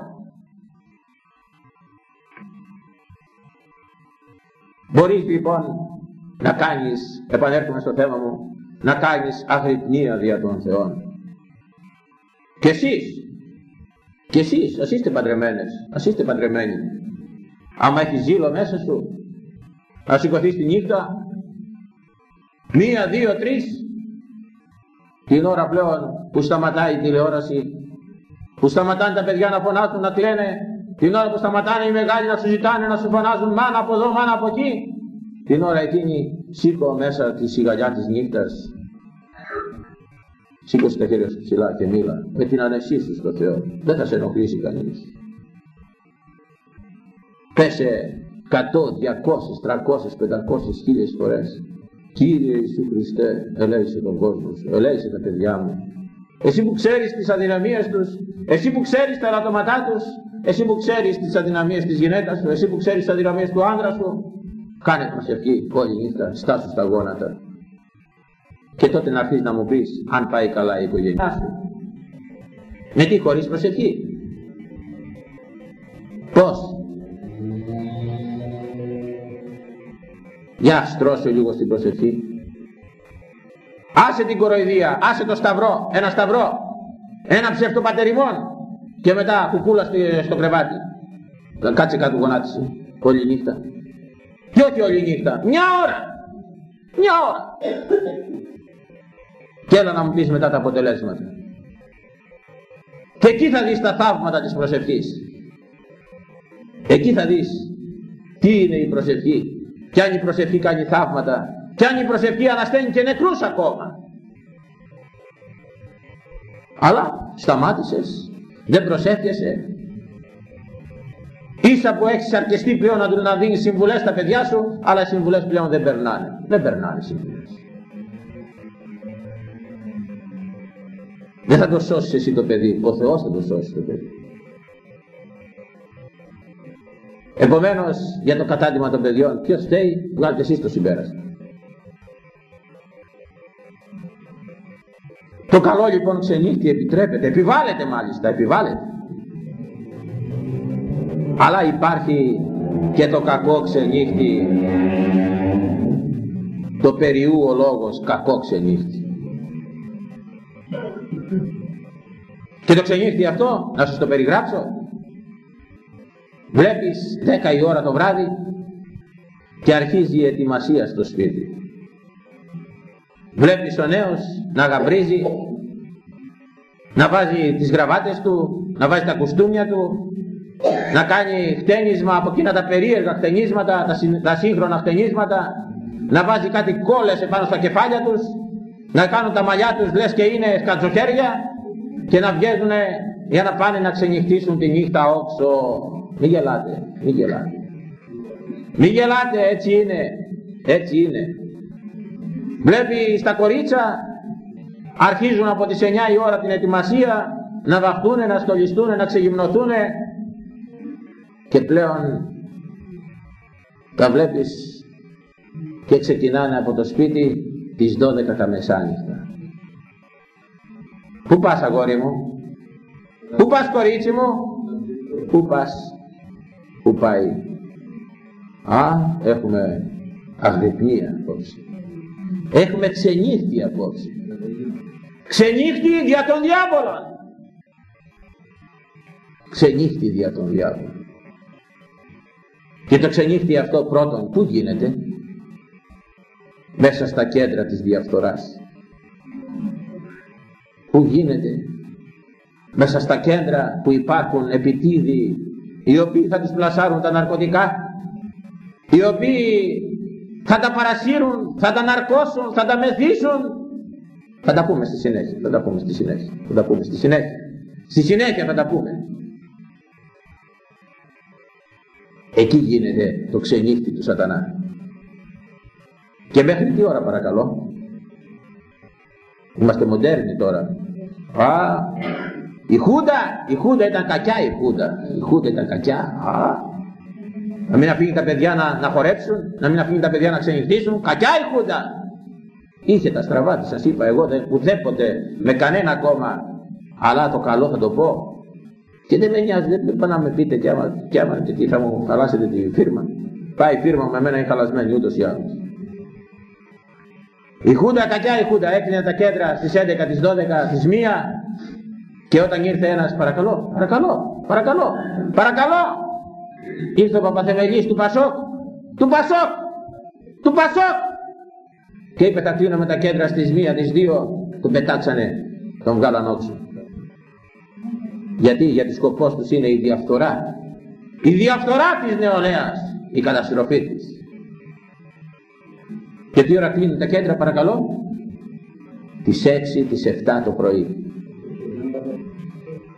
Μπορείς λοιπόν να κάνεις, επανέρχομαι στο θέμα μου, να κάνεις αγρυπνία δια των Θεών. Και εσείς. Και εσείς, ας είστε παντρεμένες, ας είστε παντρεμένοι. Άμα έχεις ζήλο μέσα σου, ας σηκωθείς τη νύχτα, μία, δύο, τρεις, την ώρα πλέον που σταματάει η τηλεόραση, που σταματάνε τα παιδιά να φωνάζουν, να κλαίνε, την ώρα που σταματάνε οι μεγάλοι να σου ζητάνε, να σου φωνάζουν μάνα από εδώ, μάνα από εκεί, την ώρα εκείνη σήκω μέσα τη σιγαλιά της νύχτας Σήκωσε τα χέρια σου ψηλά και μίλα με την ανεσή σου στο Θεό. Δεν θα σε ενοχλήσει κανείς. Πέσε 100, 200, 300, 500 χίλιες φορές. Κύριε Ιησού Χριστέ, ελέησε τον κόσμο σου, ελέησε τα παιδιά μου. Εσύ που ξέρεις τις αδυναμίες τους, εσύ που ξέρεις τα λατωματά τους, εσύ που ξέρεις τις αδυναμίες της γυναίκας σου, εσύ που ξέρεις τις αδυναμίες του άντρα σου, κάνε προσευχή όλη νύχτα, στάσου στα γόνατα και τότε να έρθεις να μου πεις αν πάει καλά η οικογένειά σου. Με τι χωρίς προσευχή. Πώς. Για στρώσω λίγο στην προσευχή. Άσε την κοροϊδία, άσε το σταυρό, ένα σταυρό, ένα ψευτοπατεριμόν και μετά κουκούλα στο κρεβάτι. Κάτσε κάτω γονάτισε όλη νύχτα. Και όχι όλη νύχτα, μια ώρα. Μια ώρα. Και έλα να μου πεις μετά τα αποτελέσματα. Και εκεί θα δεις τα θαύματα της προσευχής. Εκεί θα δεις τι είναι η προσευχή. Κι αν η προσευχή κάνει θαύματα. Κι αν η προσευχή ανασταίνει και νεκρούς ακόμα. Αλλά σταμάτησες. Δεν προσεύχεσαι. Ίσα που έχεις αρκεστεί πλέον να, να δίνεις συμβουλές στα παιδιά σου, αλλά οι συμβουλές πλέον δεν περνάνε. Δεν περνάνε συμβουλές. Δεν θα το σώσεις εσύ το παιδί, ο Θεός θα το σώσει το παιδί. Επομένως, για το κατάντημα των παιδιών, ποιος θέλει, βγάλετε εσείς το συμπέρασμα. Το καλό λοιπόν ξενύχτη επιτρέπεται, επιβάλλεται μάλιστα, επιβάλλεται. Αλλά υπάρχει και το κακό ξενύχτη, το περιού ο λόγος κακό ξενύχτη. Και το ξενύχτη αυτό, να σας το περιγράψω. Βλέπεις 10 η ώρα το βράδυ και αρχίζει η ετοιμασία στο σπίτι. Βλέπεις ο νέος να γαμπρίζει, να βάζει τις γραβάτες του, να βάζει τα κουστούμια του, να κάνει χτένισμα από εκείνα τα περίεργα χτενίσματα, τα, σύγχρονα χτενίσματα, να βάζει κάτι κόλλες επάνω στα κεφάλια τους, να κάνουν τα μαλλιά τους λες και είναι σκατζοχέρια και να βγαίνουν για να πάνε να ξενυχτήσουν τη νύχτα όξω. Μη γελάτε, μη γελάτε. Μη γελάτε, έτσι είναι, έτσι είναι. Βλέπει στα κορίτσα, αρχίζουν από τις 9 η ώρα την ετοιμασία, να βαχτούν, να στολιστούν, να ξεγυμνοθούν και πλέον τα βλέπεις και ξεκινάνε από το σπίτι τις 12 τα μεσάνυχτα. Πού πας αγόρι μου, πού πας κορίτσι μου, πού πας, πού πάει; Α, έχουμε αγρυπνία απόψε. Έχουμε ξενύχτη απόψε. Ξενύχτη δια των διάβολων. Ξενύχτη δια των διάβολων. Και το ξενύχτη αυτό πρώτον πού γίνεται; Μέσα στα κέντρα της διαφθοράς που γίνεται; Μέσα στα κέντρα που υπάρχουν επιτίδοι οι οποίοι θα τους πλασάρουν τα ναρκωτικά οι οποίοι θα τα παρασύρουν, θα τα ναρκώσουν, θα τα μεθύσουν θα τα πούμε στη συνέχεια, θα τα πούμε στη συνέχεια, θα τα πούμε στη συνέχεια. Στη συνέχεια θα τα πούμε. Εκεί γίνεται το ξενύχτη του σατανά. Και μέχρι τι ώρα παρακαλώ; Είμαστε μοντέρνοι τώρα. Α, η Χούντα, η Χούντα ήταν κακιά η Χούντα. Η Χούντα ήταν κακιά. Α, να μην αφήνει τα παιδιά να, να χορέψουν, να μην αφήνει τα παιδιά να ξενυχτήσουν. Κακιά η Χούντα. Είχε τα στραβά της, σας είπα εγώ, δεν, ουδέποτε με κανένα κόμμα. Αλλά το καλό θα το πω. Και δεν με νοιάζει, δεν πρέπει να με πείτε κι άμα, κι άμα και τι θα μου χαλάσετε τη φίρμα. Πάει η φίρμα με μένα είναι χαλασμένη ούτως ή άλλως. Η Χούντα κακιά η Χούντα έκλεινε τα κέντρα στις 11, στις 12, στις 1 Και όταν ήρθε ένας, παρακαλώ, παρακαλώ, παρακαλώ, παρακαλώ, ήρθε ο Παπαθεμελής του Πασόκ, του Πασόκ, του Πασόκ. Και είπε θα κλείνω με τα κέντρα στις μία, τις δύο, τον πετάξανε, τον βγάλαν όξο. Γιατί, γιατί σκοπός τους είναι η διαφθορά. Η διαφθορά της νεολαίας, η καταστροφή της. Και τι ώρα κλείνουν τα κέντρα παρακαλώ. Τις 6, τις 7 το πρωί.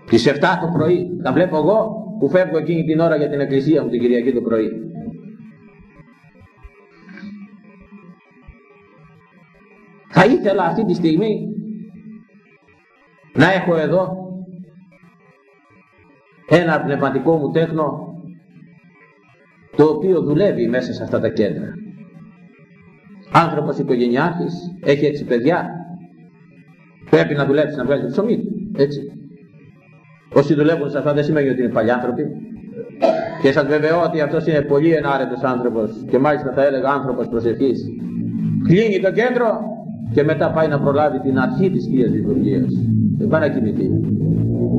Τις 7 το πρωί. Τα βλέπω εγώ που φεύγω εκείνη την ώρα για την εκκλησία μου την Κυριακή το πρωί. Θα ήθελα αυτή τη στιγμή να έχω εδώ ένα πνευματικό μου τέχνο το οποίο δουλεύει μέσα σε αυτά τα κέντρα. Άνθρωπος οικογενειάρχης, έχει έξι παιδιά, πρέπει να δουλέψει να βγάλει το ψωμί του, έτσι. Όσοι δουλεύουν σε αυτά δεν σημαίνει ότι είναι παλιάνθρωποι. Και σας βεβαιώ ότι αυτός είναι πολύ ενάρετος άνθρωπος και μάλιστα θα έλεγα άνθρωπος προσευχής. Κλείνει το κέντρο και μετά πάει να προλάβει την αρχή της Θείας Λειτουργίας. Δεν πάει να κοιμηθεί.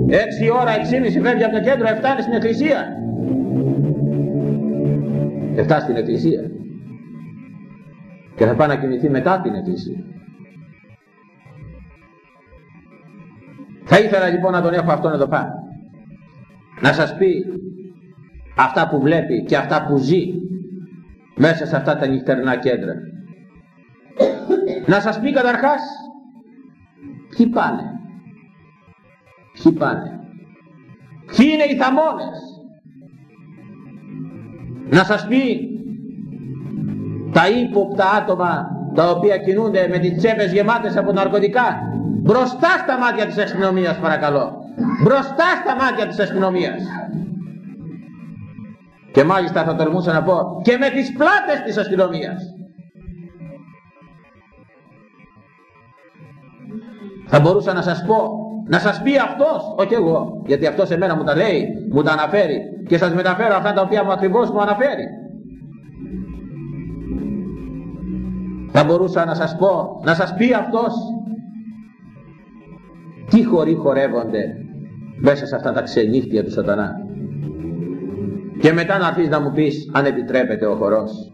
Έξι ώρα, εξήμιση φεύγει από το κέντρο, εφτάνει στην εκκλησία. Εφτά στην εκκλησία. Και θα πάει να κοιμηθεί μετά την εκκλησία. Θα ήθελα λοιπόν να τον έχω αυτόν εδώ πάνω. Να σας πει αυτά που βλέπει και αυτά που ζει μέσα σε αυτά τα νυχτερινά κέντρα. Να σας πει καταρχάς ποιοι πάνε. Ποιοι πάνε. Ποιοι είναι οι θαμώνες. Να σας πει τα ύποπτα άτομα τα οποία κινούνται με τις τσέπες γεμάτες από ναρκωτικά μπροστά στα μάτια της αστυνομίας παρακαλώ. Μπροστά στα μάτια της αστυνομίας. Και μάλιστα θα τολμούσα να πω και με τις πλάτες της αστυνομίας. Θα μπορούσα να σας πω να σας πει αυτός, όχι εγώ γιατί αυτός εμένα μου τα λέει, μου τα αναφέρει και σας μεταφέρω αυτά τα οποία μου ακριβώς μου αναφέρει θα μπορούσα να σας πω, να σας πει αυτός τι χωρί χορεύονται μέσα σε αυτά τα ξενύχτια του σατανά. Και μετά να έρθεις να μου πεις αν επιτρέπεται ο χορός.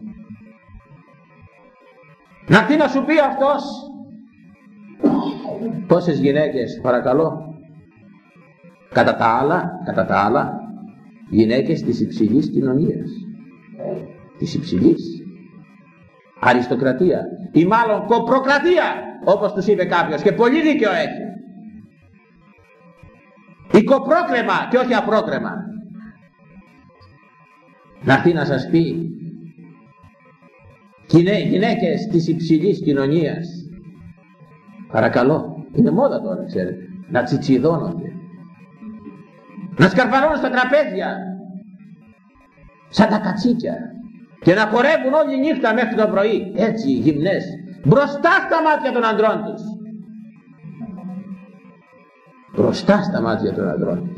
Να τι να σου πει αυτός; Πόσες γυναίκες παρακαλώ. Κατά τα άλλα, κατά τα άλλα, γυναίκες της υψηλής κοινωνίας. Της υψηλής. Αριστοκρατία. Ή μάλλον κοπροκρατία, όπως τους είπε κάποιος και πολύ δίκαιο έχει. Οικοπρόκρεμα και όχι απρόκρεμα. Να έρθει να σας πει γυναίκες της υψηλής κοινωνίας παρακαλώ είναι μόδα τώρα ξέρετε να τσιτσιδώνονται να σκαρφαλώνουν στα τραπέζια σαν τα κατσίκια και να χορεύουν όλη νύχτα μέχρι το πρωί. Έτσι γυμνές. Μπροστά στα μάτια των αντρών τους. Μπροστά στα μάτια των ανδρών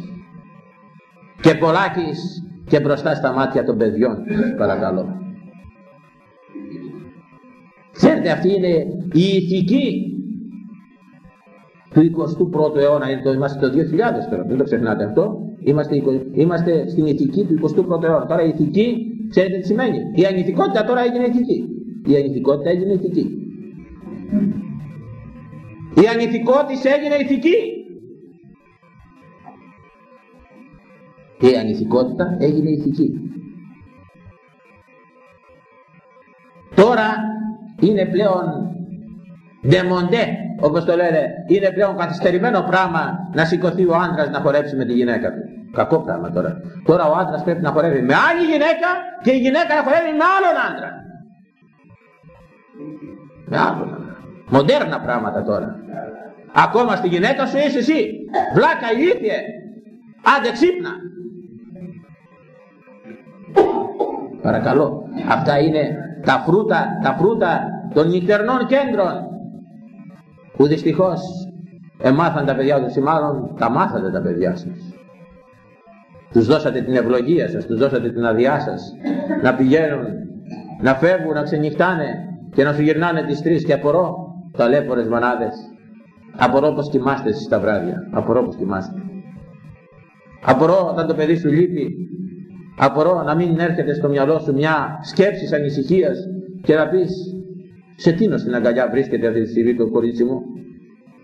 και πολλάκις και μπροστά στα μάτια των παιδιών παρακαλώ. Ξέρετε αυτή είναι η ηθική του 21ου αιώνα. Είναι το, είμαστε το 2000 τώρα δεν το ξεχνάτε αυτό είμαστε, είμαστε στην ηθική του 21ου αιώνα. Τώρα η ηθική ξέρετε τι σημαίνει; Η ανηθικότητα τώρα έγινε ηθική. Η ανηθικότητα έγινε ηθική. Η ανηθικότητα έγινε ηθική. Η ανηθικότητα έγινε ηθική. Τώρα είναι πλέον ντεμοντέ, όπως το λένε, είναι πλέον καθυστερημένο πράγμα να σηκωθεί ο άντρας να χορέψει με τη γυναίκα του. Κακό πράγμα τώρα. Τώρα ο άντρας πρέπει να χορεύει με άλλη γυναίκα και η γυναίκα να χορεύει με άλλον άντρα. Με άλλον άντρα. Μοντέρνα πράγματα τώρα. Ακόμα στη γυναίκα σου είσαι εσύ. Βλάκα ηλίθιε. Άντε ξύπνα. Παρακαλώ. Αυτά είναι τα φρούτα, τα φρούτα των νυχτερνών κέντρων που δυστυχώς εμάθαν τα παιδιά τους ή μάλλον τα μάθατε τα παιδιά σας. Τους δώσατε την ευλογία σας, τους δώσατε την αδειά σας να πηγαίνουν, να φεύγουν, να ξενυχτάνε και να σου γυρνάνε τις τρεις και απορώ ταλέπορες μανάδες Απορώ πως κοιμάστε εσείς τα βράδια. Απορώ πως κοιμάστε. Απορώ όταν το παιδί σου λείπει. Απορώ να μην έρχεται στο μυαλό σου μια σκέψη ανησυχίας και να πεις σε τίνο στην αγκαλιά βρίσκεται αυτή τη στιγμή το κορίτσι μου.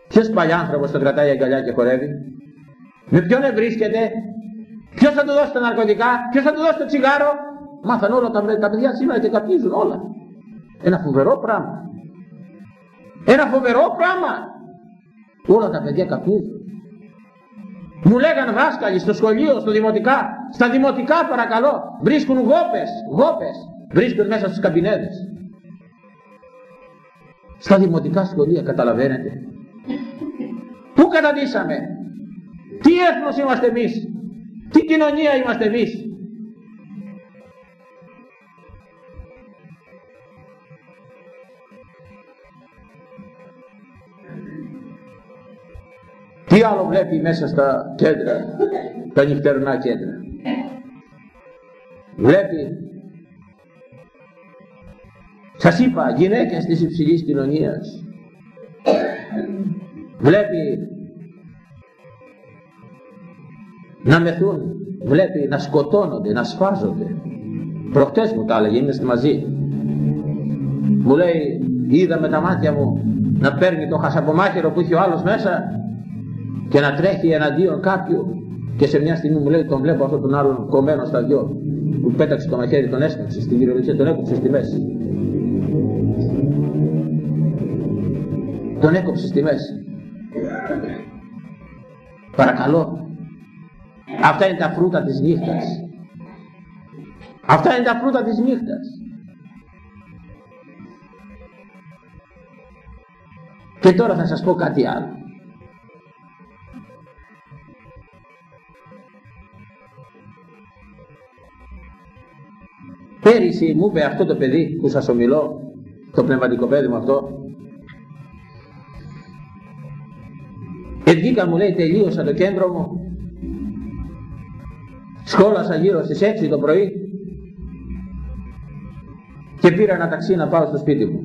Ποιος παλιάνθρωπος το κρατάει αγκαλιά και χορεύει; Με ποιον βρίσκεται. Ποιος θα του δώσει τα ναρκωτικά. Ποιος θα του δώσει το τσιγάρο; Μάθαν όλα τα, τα παιδιά σήμερα και καπνίζουν όλα. Ένα φοβερό πράγμα. Ένα φοβερό πράγμα. Όλα τα παιδιά καπνίζουν. Μου λέγανε δάσκαλοι στο σχολείο, στο δημοτικά, στα δημοτικά παρακαλώ, βρίσκουν γόπες, γόπες, βρίσκουν μέσα στους καμπινέδες. Στα δημοτικά σχολεία καταλαβαίνετε. Πού καταντήσαμε. Τι έθνος είμαστε εμείς; Τι κοινωνία είμαστε εμείς; Τι άλλο βλέπει μέσα στα κέντρα, τα νυχτερινά κέντρα; Βλέπει, σας είπα, γυναίκες της υψηλής κοινωνίας. Βλέπει να μεθούν, βλέπει να σκοτώνονται, να σφάζονται. Προχτές μου τα έλεγε, είμαστε μαζί. Μου λέει, είδα με τα μάτια μου να παίρνει το χασαπομάχαιρο που είχε ο άλλος μέσα και να τρέχει εναντίον κάποιου και σε μια στιγμή μου λέει τον βλέπω αυτόν τον άλλον κομμένο στα δυο που πέταξε το μαχαίρι τον έσκαξε στην κυριολεξία τον έκοψε στη μέση τον έκοψε στη μέση παρακαλώ αυτά είναι τα φρούτα της νύχτας. Αυτά είναι τα φρούτα της νύχτας. Και τώρα θα σας πω κάτι άλλο. Πέρυσι μου είπε αυτό το παιδί που σας ομιλώ, το πνευματικό παιδί μου αυτό, Βγήκα μου λέει τελείωσα το κέντρο μου Σχόλασα γύρω στις 6 το πρωί Και πήρα ένα ταξί να πάω στο σπίτι μου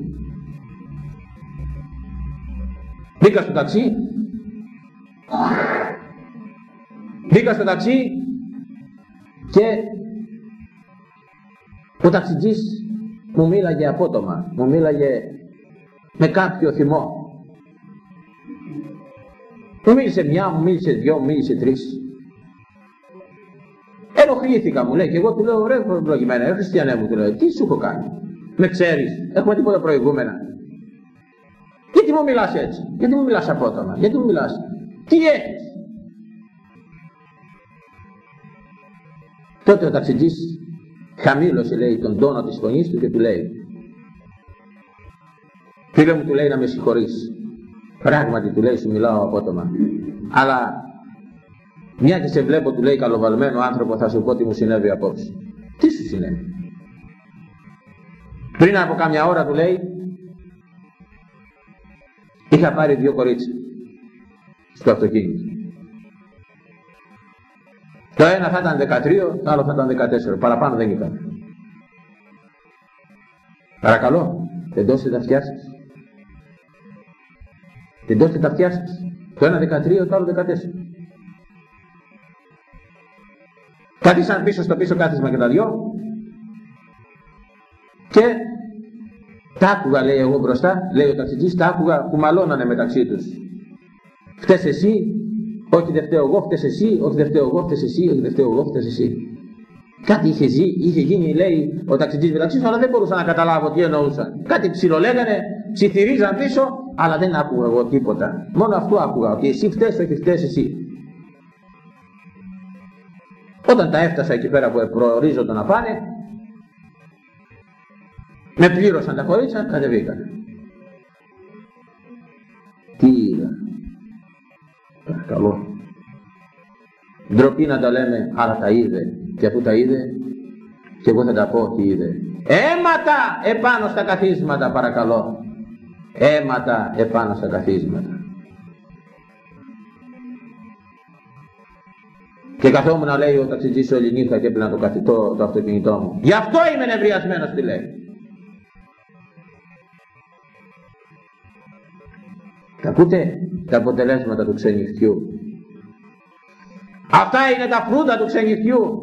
Μπήκα στο ταξί Μπήκα στο ταξί Και ο ταξιτζής μου μίλαγε απότομα, μου μίλαγε με κάποιο θυμό. Μου μίλησε μια, μου μίλησε δυο, μου μίλησε τρεις. Ενοχλήθηκα μου λέει και εγώ του λέω ρε προηγημένα, ρε χριστιανέ μου του λέω, τι σου έχω κάνει; Με ξέρεις, έχουμε τίποτα προηγούμενα. Γιατί μου μιλάς έτσι, γιατί μου μιλάς απότομα, γιατί μου μιλάς, τι έχεις; Τότε ο ταξιτζής χαμήλωσε λέει τον τόνο της φωνής του και του λέει φίλε μου του λέει να με συγχωρείς πράγματι του λέει σου μιλάω απότομα αλλά μια και σε βλέπω του λέει καλοβαλμένο άνθρωπο θα σου πω τι μου συνέβη απόψε τι σου συνέβη; Πριν από κάμια ώρα του λέει είχα πάρει δύο κορίτσια στο αυτοκίνητο το ένα θα ήταν 13, το άλλο θα ήταν 14. Παραπάνω δεν ήταν. Παρακαλώ, τεντώστε τα αυτιά σας. Τεντώστε τα αυτιά σας. Το ένα 13, το άλλο 14. Κάθισαν πίσω στο πίσω κάθισμα και τα δυο. Και τα άκουγα λέει εγώ μπροστά, λέει ο ταξιτζής, τα άκουγα που μαλώνανε μεταξύ τους. Φταίς εσύ, όχι δεν φταίω εγώ, φταίς εσύ, όχι δεν φταίω εγώ, φταίς εσύ, όχι δεν φταίω εγώ, φταίς εσύ. Κάτι είχε, ζει, είχε γίνει, λέει, ο ταξιτζής μεταξύ αλλά δεν μπορούσα να καταλάβω τι εννοούσαν. Κάτι ψιλολέγανε, ψιθυρίζαν πίσω, αλλά δεν άκουγα εγώ τίποτα. Μόνο αυτό άκουγα, ότι εσύ φταίς, όχι φταίς εσύ. Όταν τα έφτασα εκεί πέρα που προορίζονταν να πάνε, με πλήρωσαν τα κορίτσια, κατεβήκαν. Τι είδα; Καλό. Ντροπή να τα λέμε, αλλά τα είδε. Και αφού τα είδε, και εγώ θα τα πω τι είδε. Έματα επάνω στα καθίσματα παρακαλώ. Έματα επάνω στα καθίσματα. Και καθόμουν να λέει ο ταξιτζής όλη νύχτα και έπαιρνα το, καθητό, το αυτοκίνητό μου. Γι' αυτό είμαι νευριασμένος τι λέει. Τα ακούτε τα αποτελέσματα του ξενυχτιού; Αυτά είναι τα φρούτα του ξενυχτιού.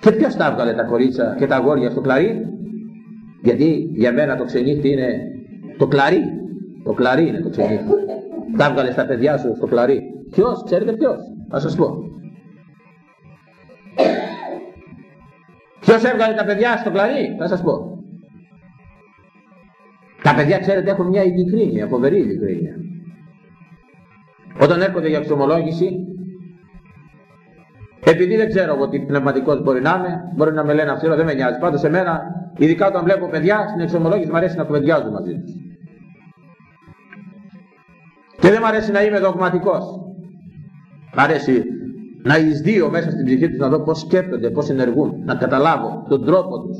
Και ποιος τα έβγαλε τα κορίτσα και τα αγόρια στο κλαρί; Γιατί για μένα το ξενύχτη είναι το κλαρί. Το κλαρί είναι το ξενύχτη. Τα έβγαλε στα παιδιά σου στο κλαρί. Ποιος, ξέρετε ποιος; Θα σας πω. Ποιος έβγαλε τα παιδιά στο κλαρί; Θα σας πω. Τα παιδιά ξέρετε έχουν μια ειλικρίνεια, φοβερή ειλικρίνεια. Όταν έρχονται για εξομολόγηση, επειδή δεν ξέρω εγώ τι πνευματικός μπορεί να είμαι, μπορεί να με λένε αυτό, δεν με νοιάζει. Πάντως σε μένα, ειδικά όταν βλέπω παιδιά, στην εξομολόγηση μου αρέσει να κουβεντιάζω μαζί τους. Και δεν μου αρέσει να είμαι δογματικός. Μ' αρέσει να εισδύω μέσα στην ψυχή τους να δω πώς σκέπτονται, πώς ενεργούν, να καταλάβω τον τρόπο τους.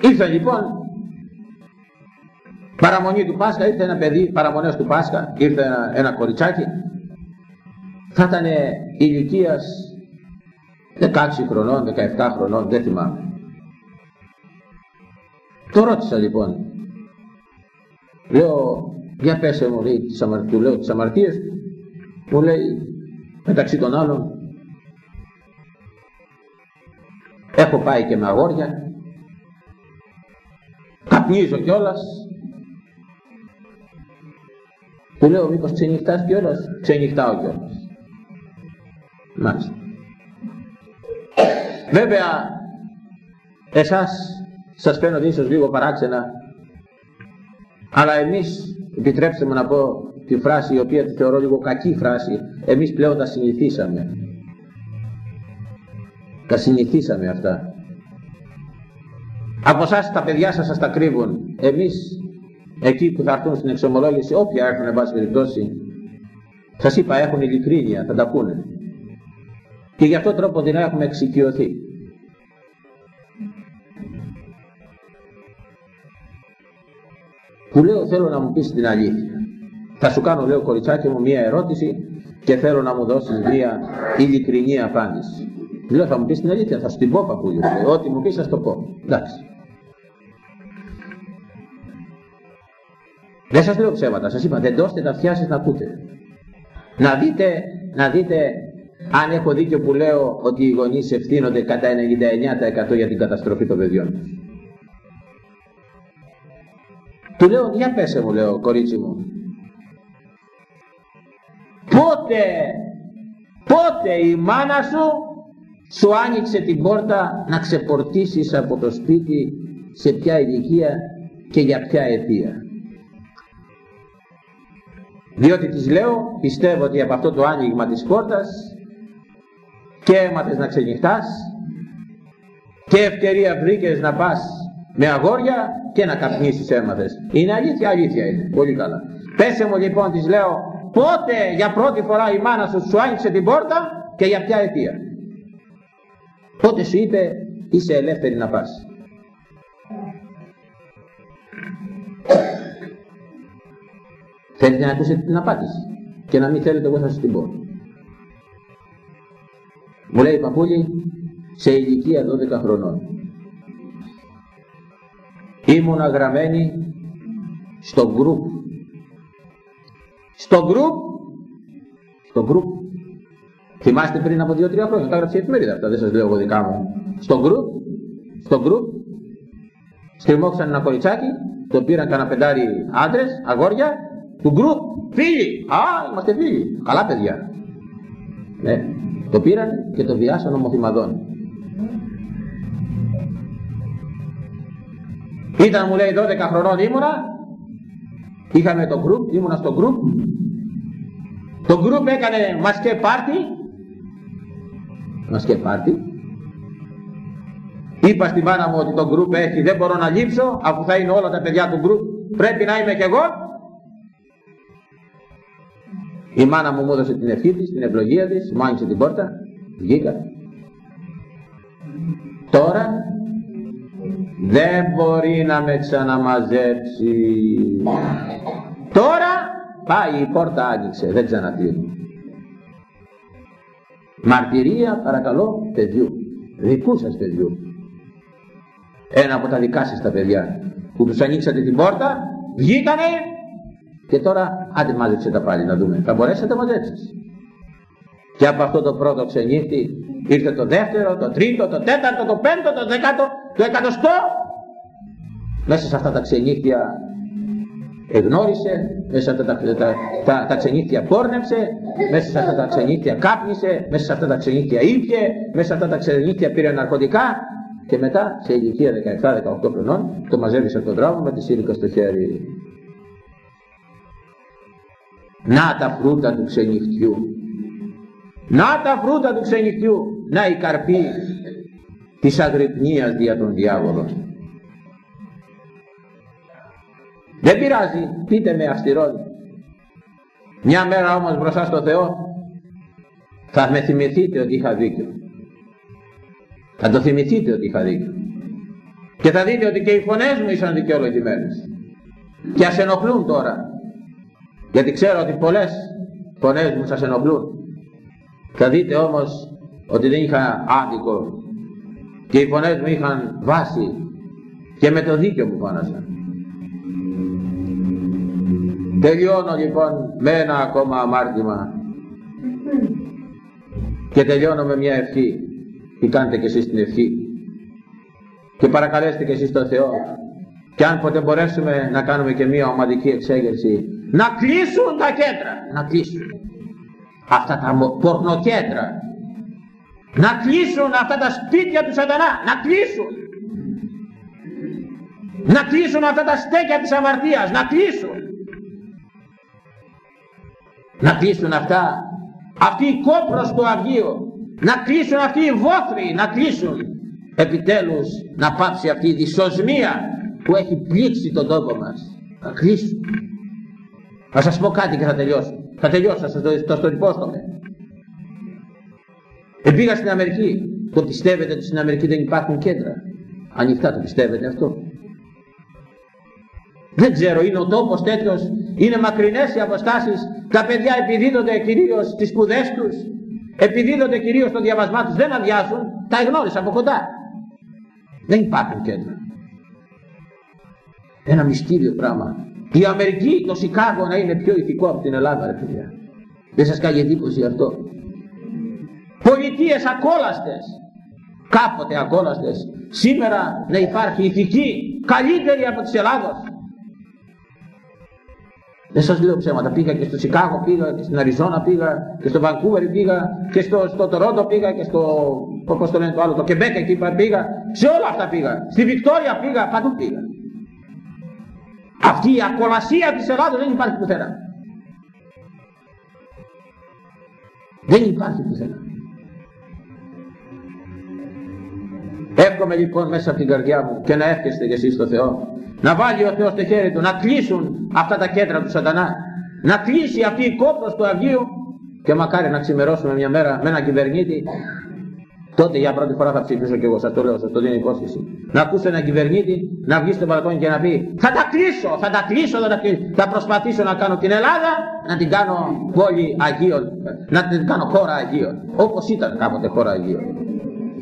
Ήρθε λοιπόν παραμονή του Πάσχα, ήρθε ένα παιδί, παραμονές του Πάσχα, ήρθε ένα, ένα κοριτσάκι, θα ήταν ηλικίας 16 χρονών, 17 χρονών, δεν θυμάμαι. Το ρώτησα λοιπόν. Λέω, για πέσε μου, λέει, τις αμαρτίες, λέω τις αμαρτίες μου λέει, μεταξύ των άλλων, έχω πάει και με αγόρια, καπνίζω κιόλας, του λέω μήπως ξενυχτάς κιόλας, ξενυχτάω κιόλας. Μάλιστα. Βέβαια, εσάς σας φαίνονται ίσως λίγο παράξενα, αλλά εμείς, επιτρέψτε μου να πω τη φράση η οποία τη θεωρώ λίγο κακή φράση, εμείς πλέον τα συνηθίσαμε. Τα συνηθίσαμε αυτά. Από εσάς τα παιδιά σας σας τα κρύβουν. Εμείς, εκεί που θα έρθουν στην εξομολόγηση, όποια έρθουν εν πάση περιπτώσει, σας είπα έχουν ειλικρίνεια, θα τα πούνε. Και γι' αυτό τρόπο την έχουμε εξοικειωθεί. Που λέω θέλω να μου πεις την αλήθεια. Θα σου κάνω λέω κοριτσάκι μου μία ερώτηση και θέλω να μου δώσεις μία ειλικρινή απάντηση. Λέω θα μου πεις την αλήθεια, θα σου την πω παππούλιο. Ό,τι μου πεις θα σου το πω. Εντάξει. Δεν σας λέω ψέματα, σας είπα δεν δώστε τα αυτιά σας να ακούτε. Να δείτε, να δείτε αν έχω δίκιο που λέω ότι οι γονείς ευθύνονται κατά 99% για την καταστροφή των παιδιών τους. Του λέω, για πέσε μου, λέω, κορίτσι μου. Πότε, πότε η μάνα σου σου άνοιξε την πόρτα να ξεπορτίσεις από το σπίτι σε ποια ηλικία και για ποια αιτία; Διότι της λέω, πιστεύω ότι από αυτό το άνοιγμα της πόρτας και έμαθες να ξενυχτάς και ευκαιρία βρήκες να πας με αγόρια και να καπνίσεις έμαθες. Είναι αλήθεια, αλήθεια είναι. Πολύ καλά. Πέσε μου λοιπόν της λέω πότε για πρώτη φορά η μάνα σου σου άνοιξε την πόρτα και για ποια αιτία; Πότε σου είπε είσαι ελεύθερη να πας. Θέλετε να ακούσετε την απάντηση και να μην θέλετε εγώ θα σας την πω. Μου λέει παππούλη σε ηλικία 12 χρονών. Ήμουν γραμμένη στο γκρουπ. Στο γκρουπ. Στο γκρουπ. Θυμάστε πριν από 2-3 χρόνια, τα έγραψε η εφημερίδα αυτά, δεν σας λέω εγώ δικά μου. Στο γκρουπ. Στο γκρουπ. Στριμώξαν ένα κοριτσάκι, το πήραν κανένα πεντάρι άντρες, αγόρια, του γκρουπ. Φίλοι. Α, είμαστε φίλοι. Καλά παιδιά. Ναι. Το πήραν και το βιάσαν ομοθυμαδών. Ήταν μου λέει 12 χρονών ήμουνα, είχαμε το γκρουπ, ήμουνα στο γκρουπ, το γκρουπ έκανε μασκέ πάρτι, μασκέ πάρτι, είπα στην μάνα μου ότι το γκρουπ έχει, δεν μπορώ να λείψω, αφού θα είναι όλα τα παιδιά του γκρουπ, πρέπει να είμαι κι εγώ, η μάνα μου μου έδωσε την ευχή της, την ευλογία της, μου άνοιξε την πόρτα, βγήκα. Τώρα δεν μπορεί να με ξαναμαζέψει. Τώρα πάει η πόρτα άνοιξε, δεν ξανακλείνει. Μαρτυρία παρακαλώ παιδιού, δικού σας παιδιού. ένα από τα δικά σας τα παιδιά που τους ανοίξατε την πόρτα, βγήκανε και τώρα άντε μάζεψε τα πάλι να δούμε. Θα μπορέσετε να μαζέψεις. Και από αυτό το πρώτο ξενύχτη ήρθε το δεύτερο, το τρίτο, το τέταρτο, το πέμπτο, το δεκάτο, το εκατοστό. Μέσα σε αυτά τα ξενύχτια εγνώρισε, μέσα σε αυτά τα, τα, τα, τα ξενύχτια πόρνεψε, μέσα σε αυτά τα ξενύχτια κάπνισε, μέσα σε αυτά τα ξενύχτια ήπια, μέσα σε αυτά τα ξενύχτια πήρε ναρκωτικά και μετά σε ηλικία 17-18 χρονών το μαζεύει από τον δρόμο με τη σύρικα στο χέρι. Να τα φρούτα του ξενυχτιού. Να τα φρούτα του ξενυχτιού. Να η καρπή της αγρυπνίας δια των διάβολων. Δεν πειράζει, πείτε με αυστηρόν. Μια μέρα όμως μπροστά στο Θεό θα με θυμηθείτε ότι είχα δίκιο. Θα το θυμηθείτε ότι είχα δίκιο. Και θα δείτε ότι και οι φωνές μου ήσαν δικαιολογημένες. Και ας ενοχλούν τώρα. Γιατί ξέρω ότι πολλές φωνές μου σας ενοχλούν. Θα δείτε όμως ότι δεν είχα άδικο και οι φωνές μου είχαν βάση και με το δίκιο μου φώνασαν. Τελειώνω λοιπόν με ένα ακόμα αμάρτημα και τελειώνω με μια ευχή. Τι κάνετε και εσείς την ευχή; Και παρακαλέστε και εσείς τον Θεό και αν ποτέ μπορέσουμε να κάνουμε και μια ομαδική εξέγερση να κλείσουν τα κέντρα. Να κλείσουν. Αυτά τα πορνοκέντρα. Να κλείσουν αυτά τα σπίτια του σατανά. Να κλείσουν. Να κλείσουν αυτά τα στέκια της αμαρτίας. Να κλείσουν. Να κλείσουν αυτά. Αυτή η κόπρος του Αγίου να κλείσουν αυτοί οι βόθροι. Να κλείσουν. Επιτέλους να πάψει αυτή η δυσοσμία που έχει πλήξει τον τόπο μας. Να κλείσουν. Θα σας πω κάτι και θα τελειώσω. Θα τελειώσω, θα σας το, το, υπόσχομαι Επήγα στην Αμερική το πιστεύετε ότι στην Αμερική δεν υπάρχουν κέντρα; Ανοιχτά το πιστεύετε αυτό; Δεν ξέρω, είναι ο τόπος τέτοιος, είναι μακρινές οι αποστάσεις, τα παιδιά επιδίδονται κυρίως στις σπουδές τους, επιδίδονται κυρίως στο διαβασμά τους, δεν αδειάζουν, τα εγνώρισα από κοντά. Δεν υπάρχουν κέντρα. Ένα μυστήριο πράγμα. Η Αμερική, το Σικάγο να είναι πιο ηθικό από την Ελλάδα, ρε παιδιά. Δεν σας κάνει εντύπωση αυτό. Πολιτείες ακόλαστες, κάποτε ακόλαστες, σήμερα να υπάρχει ηθική καλύτερη από της Ελλάδος. Δεν σας λέω ψέματα, πήγα και στο Σικάγο, πήγα και στην Αριζόνα, πήγα και στο Βανκούβερ, πήγα και στο, στο Τορόντο, πήγα και στο, πώς το λένε το άλλο, το Κεμπέκ εκεί πήγα, σε όλα αυτά πήγα. Στη Βικτόρια πήγα, παντού πήγα. Αυτή η ακολασία της Ελλάδος δεν υπάρχει πουθενά. Δεν υπάρχει πουθενά. Εύχομαι λοιπόν μέσα από την καρδιά μου και να εύχεστε κι εσείς στο Θεό να βάλει ο Θεός το χέρι του, να κλείσουν αυτά τα κέντρα του σατανά, να κλείσει αυτή η κόπρος του Αγίου και μακάρι να ξημερώσουμε μια μέρα με έναν κυβερνήτη τότε για πρώτη φορά θα ψηφίσω και εγώ, σας το λέω, σας το δίνω υπόσχεση. Να ακούσω έναν κυβερνήτη να βγει στο μπαλκόνι και να πει θα τα κλείσω, θα τα κλείσω, θα, τα κλείσω. θα προσπαθήσω να κάνω την Ελλάδα, να την κάνω πόλη Αγίων, να την κάνω χώρα Αγίων, όπως ήταν κάποτε χώρα Αγίων.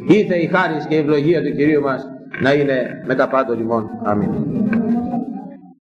Ήθε η χάρις και η ευλογία του Κυρίου μας να είναι με τα πάντων ημών. Αμήν.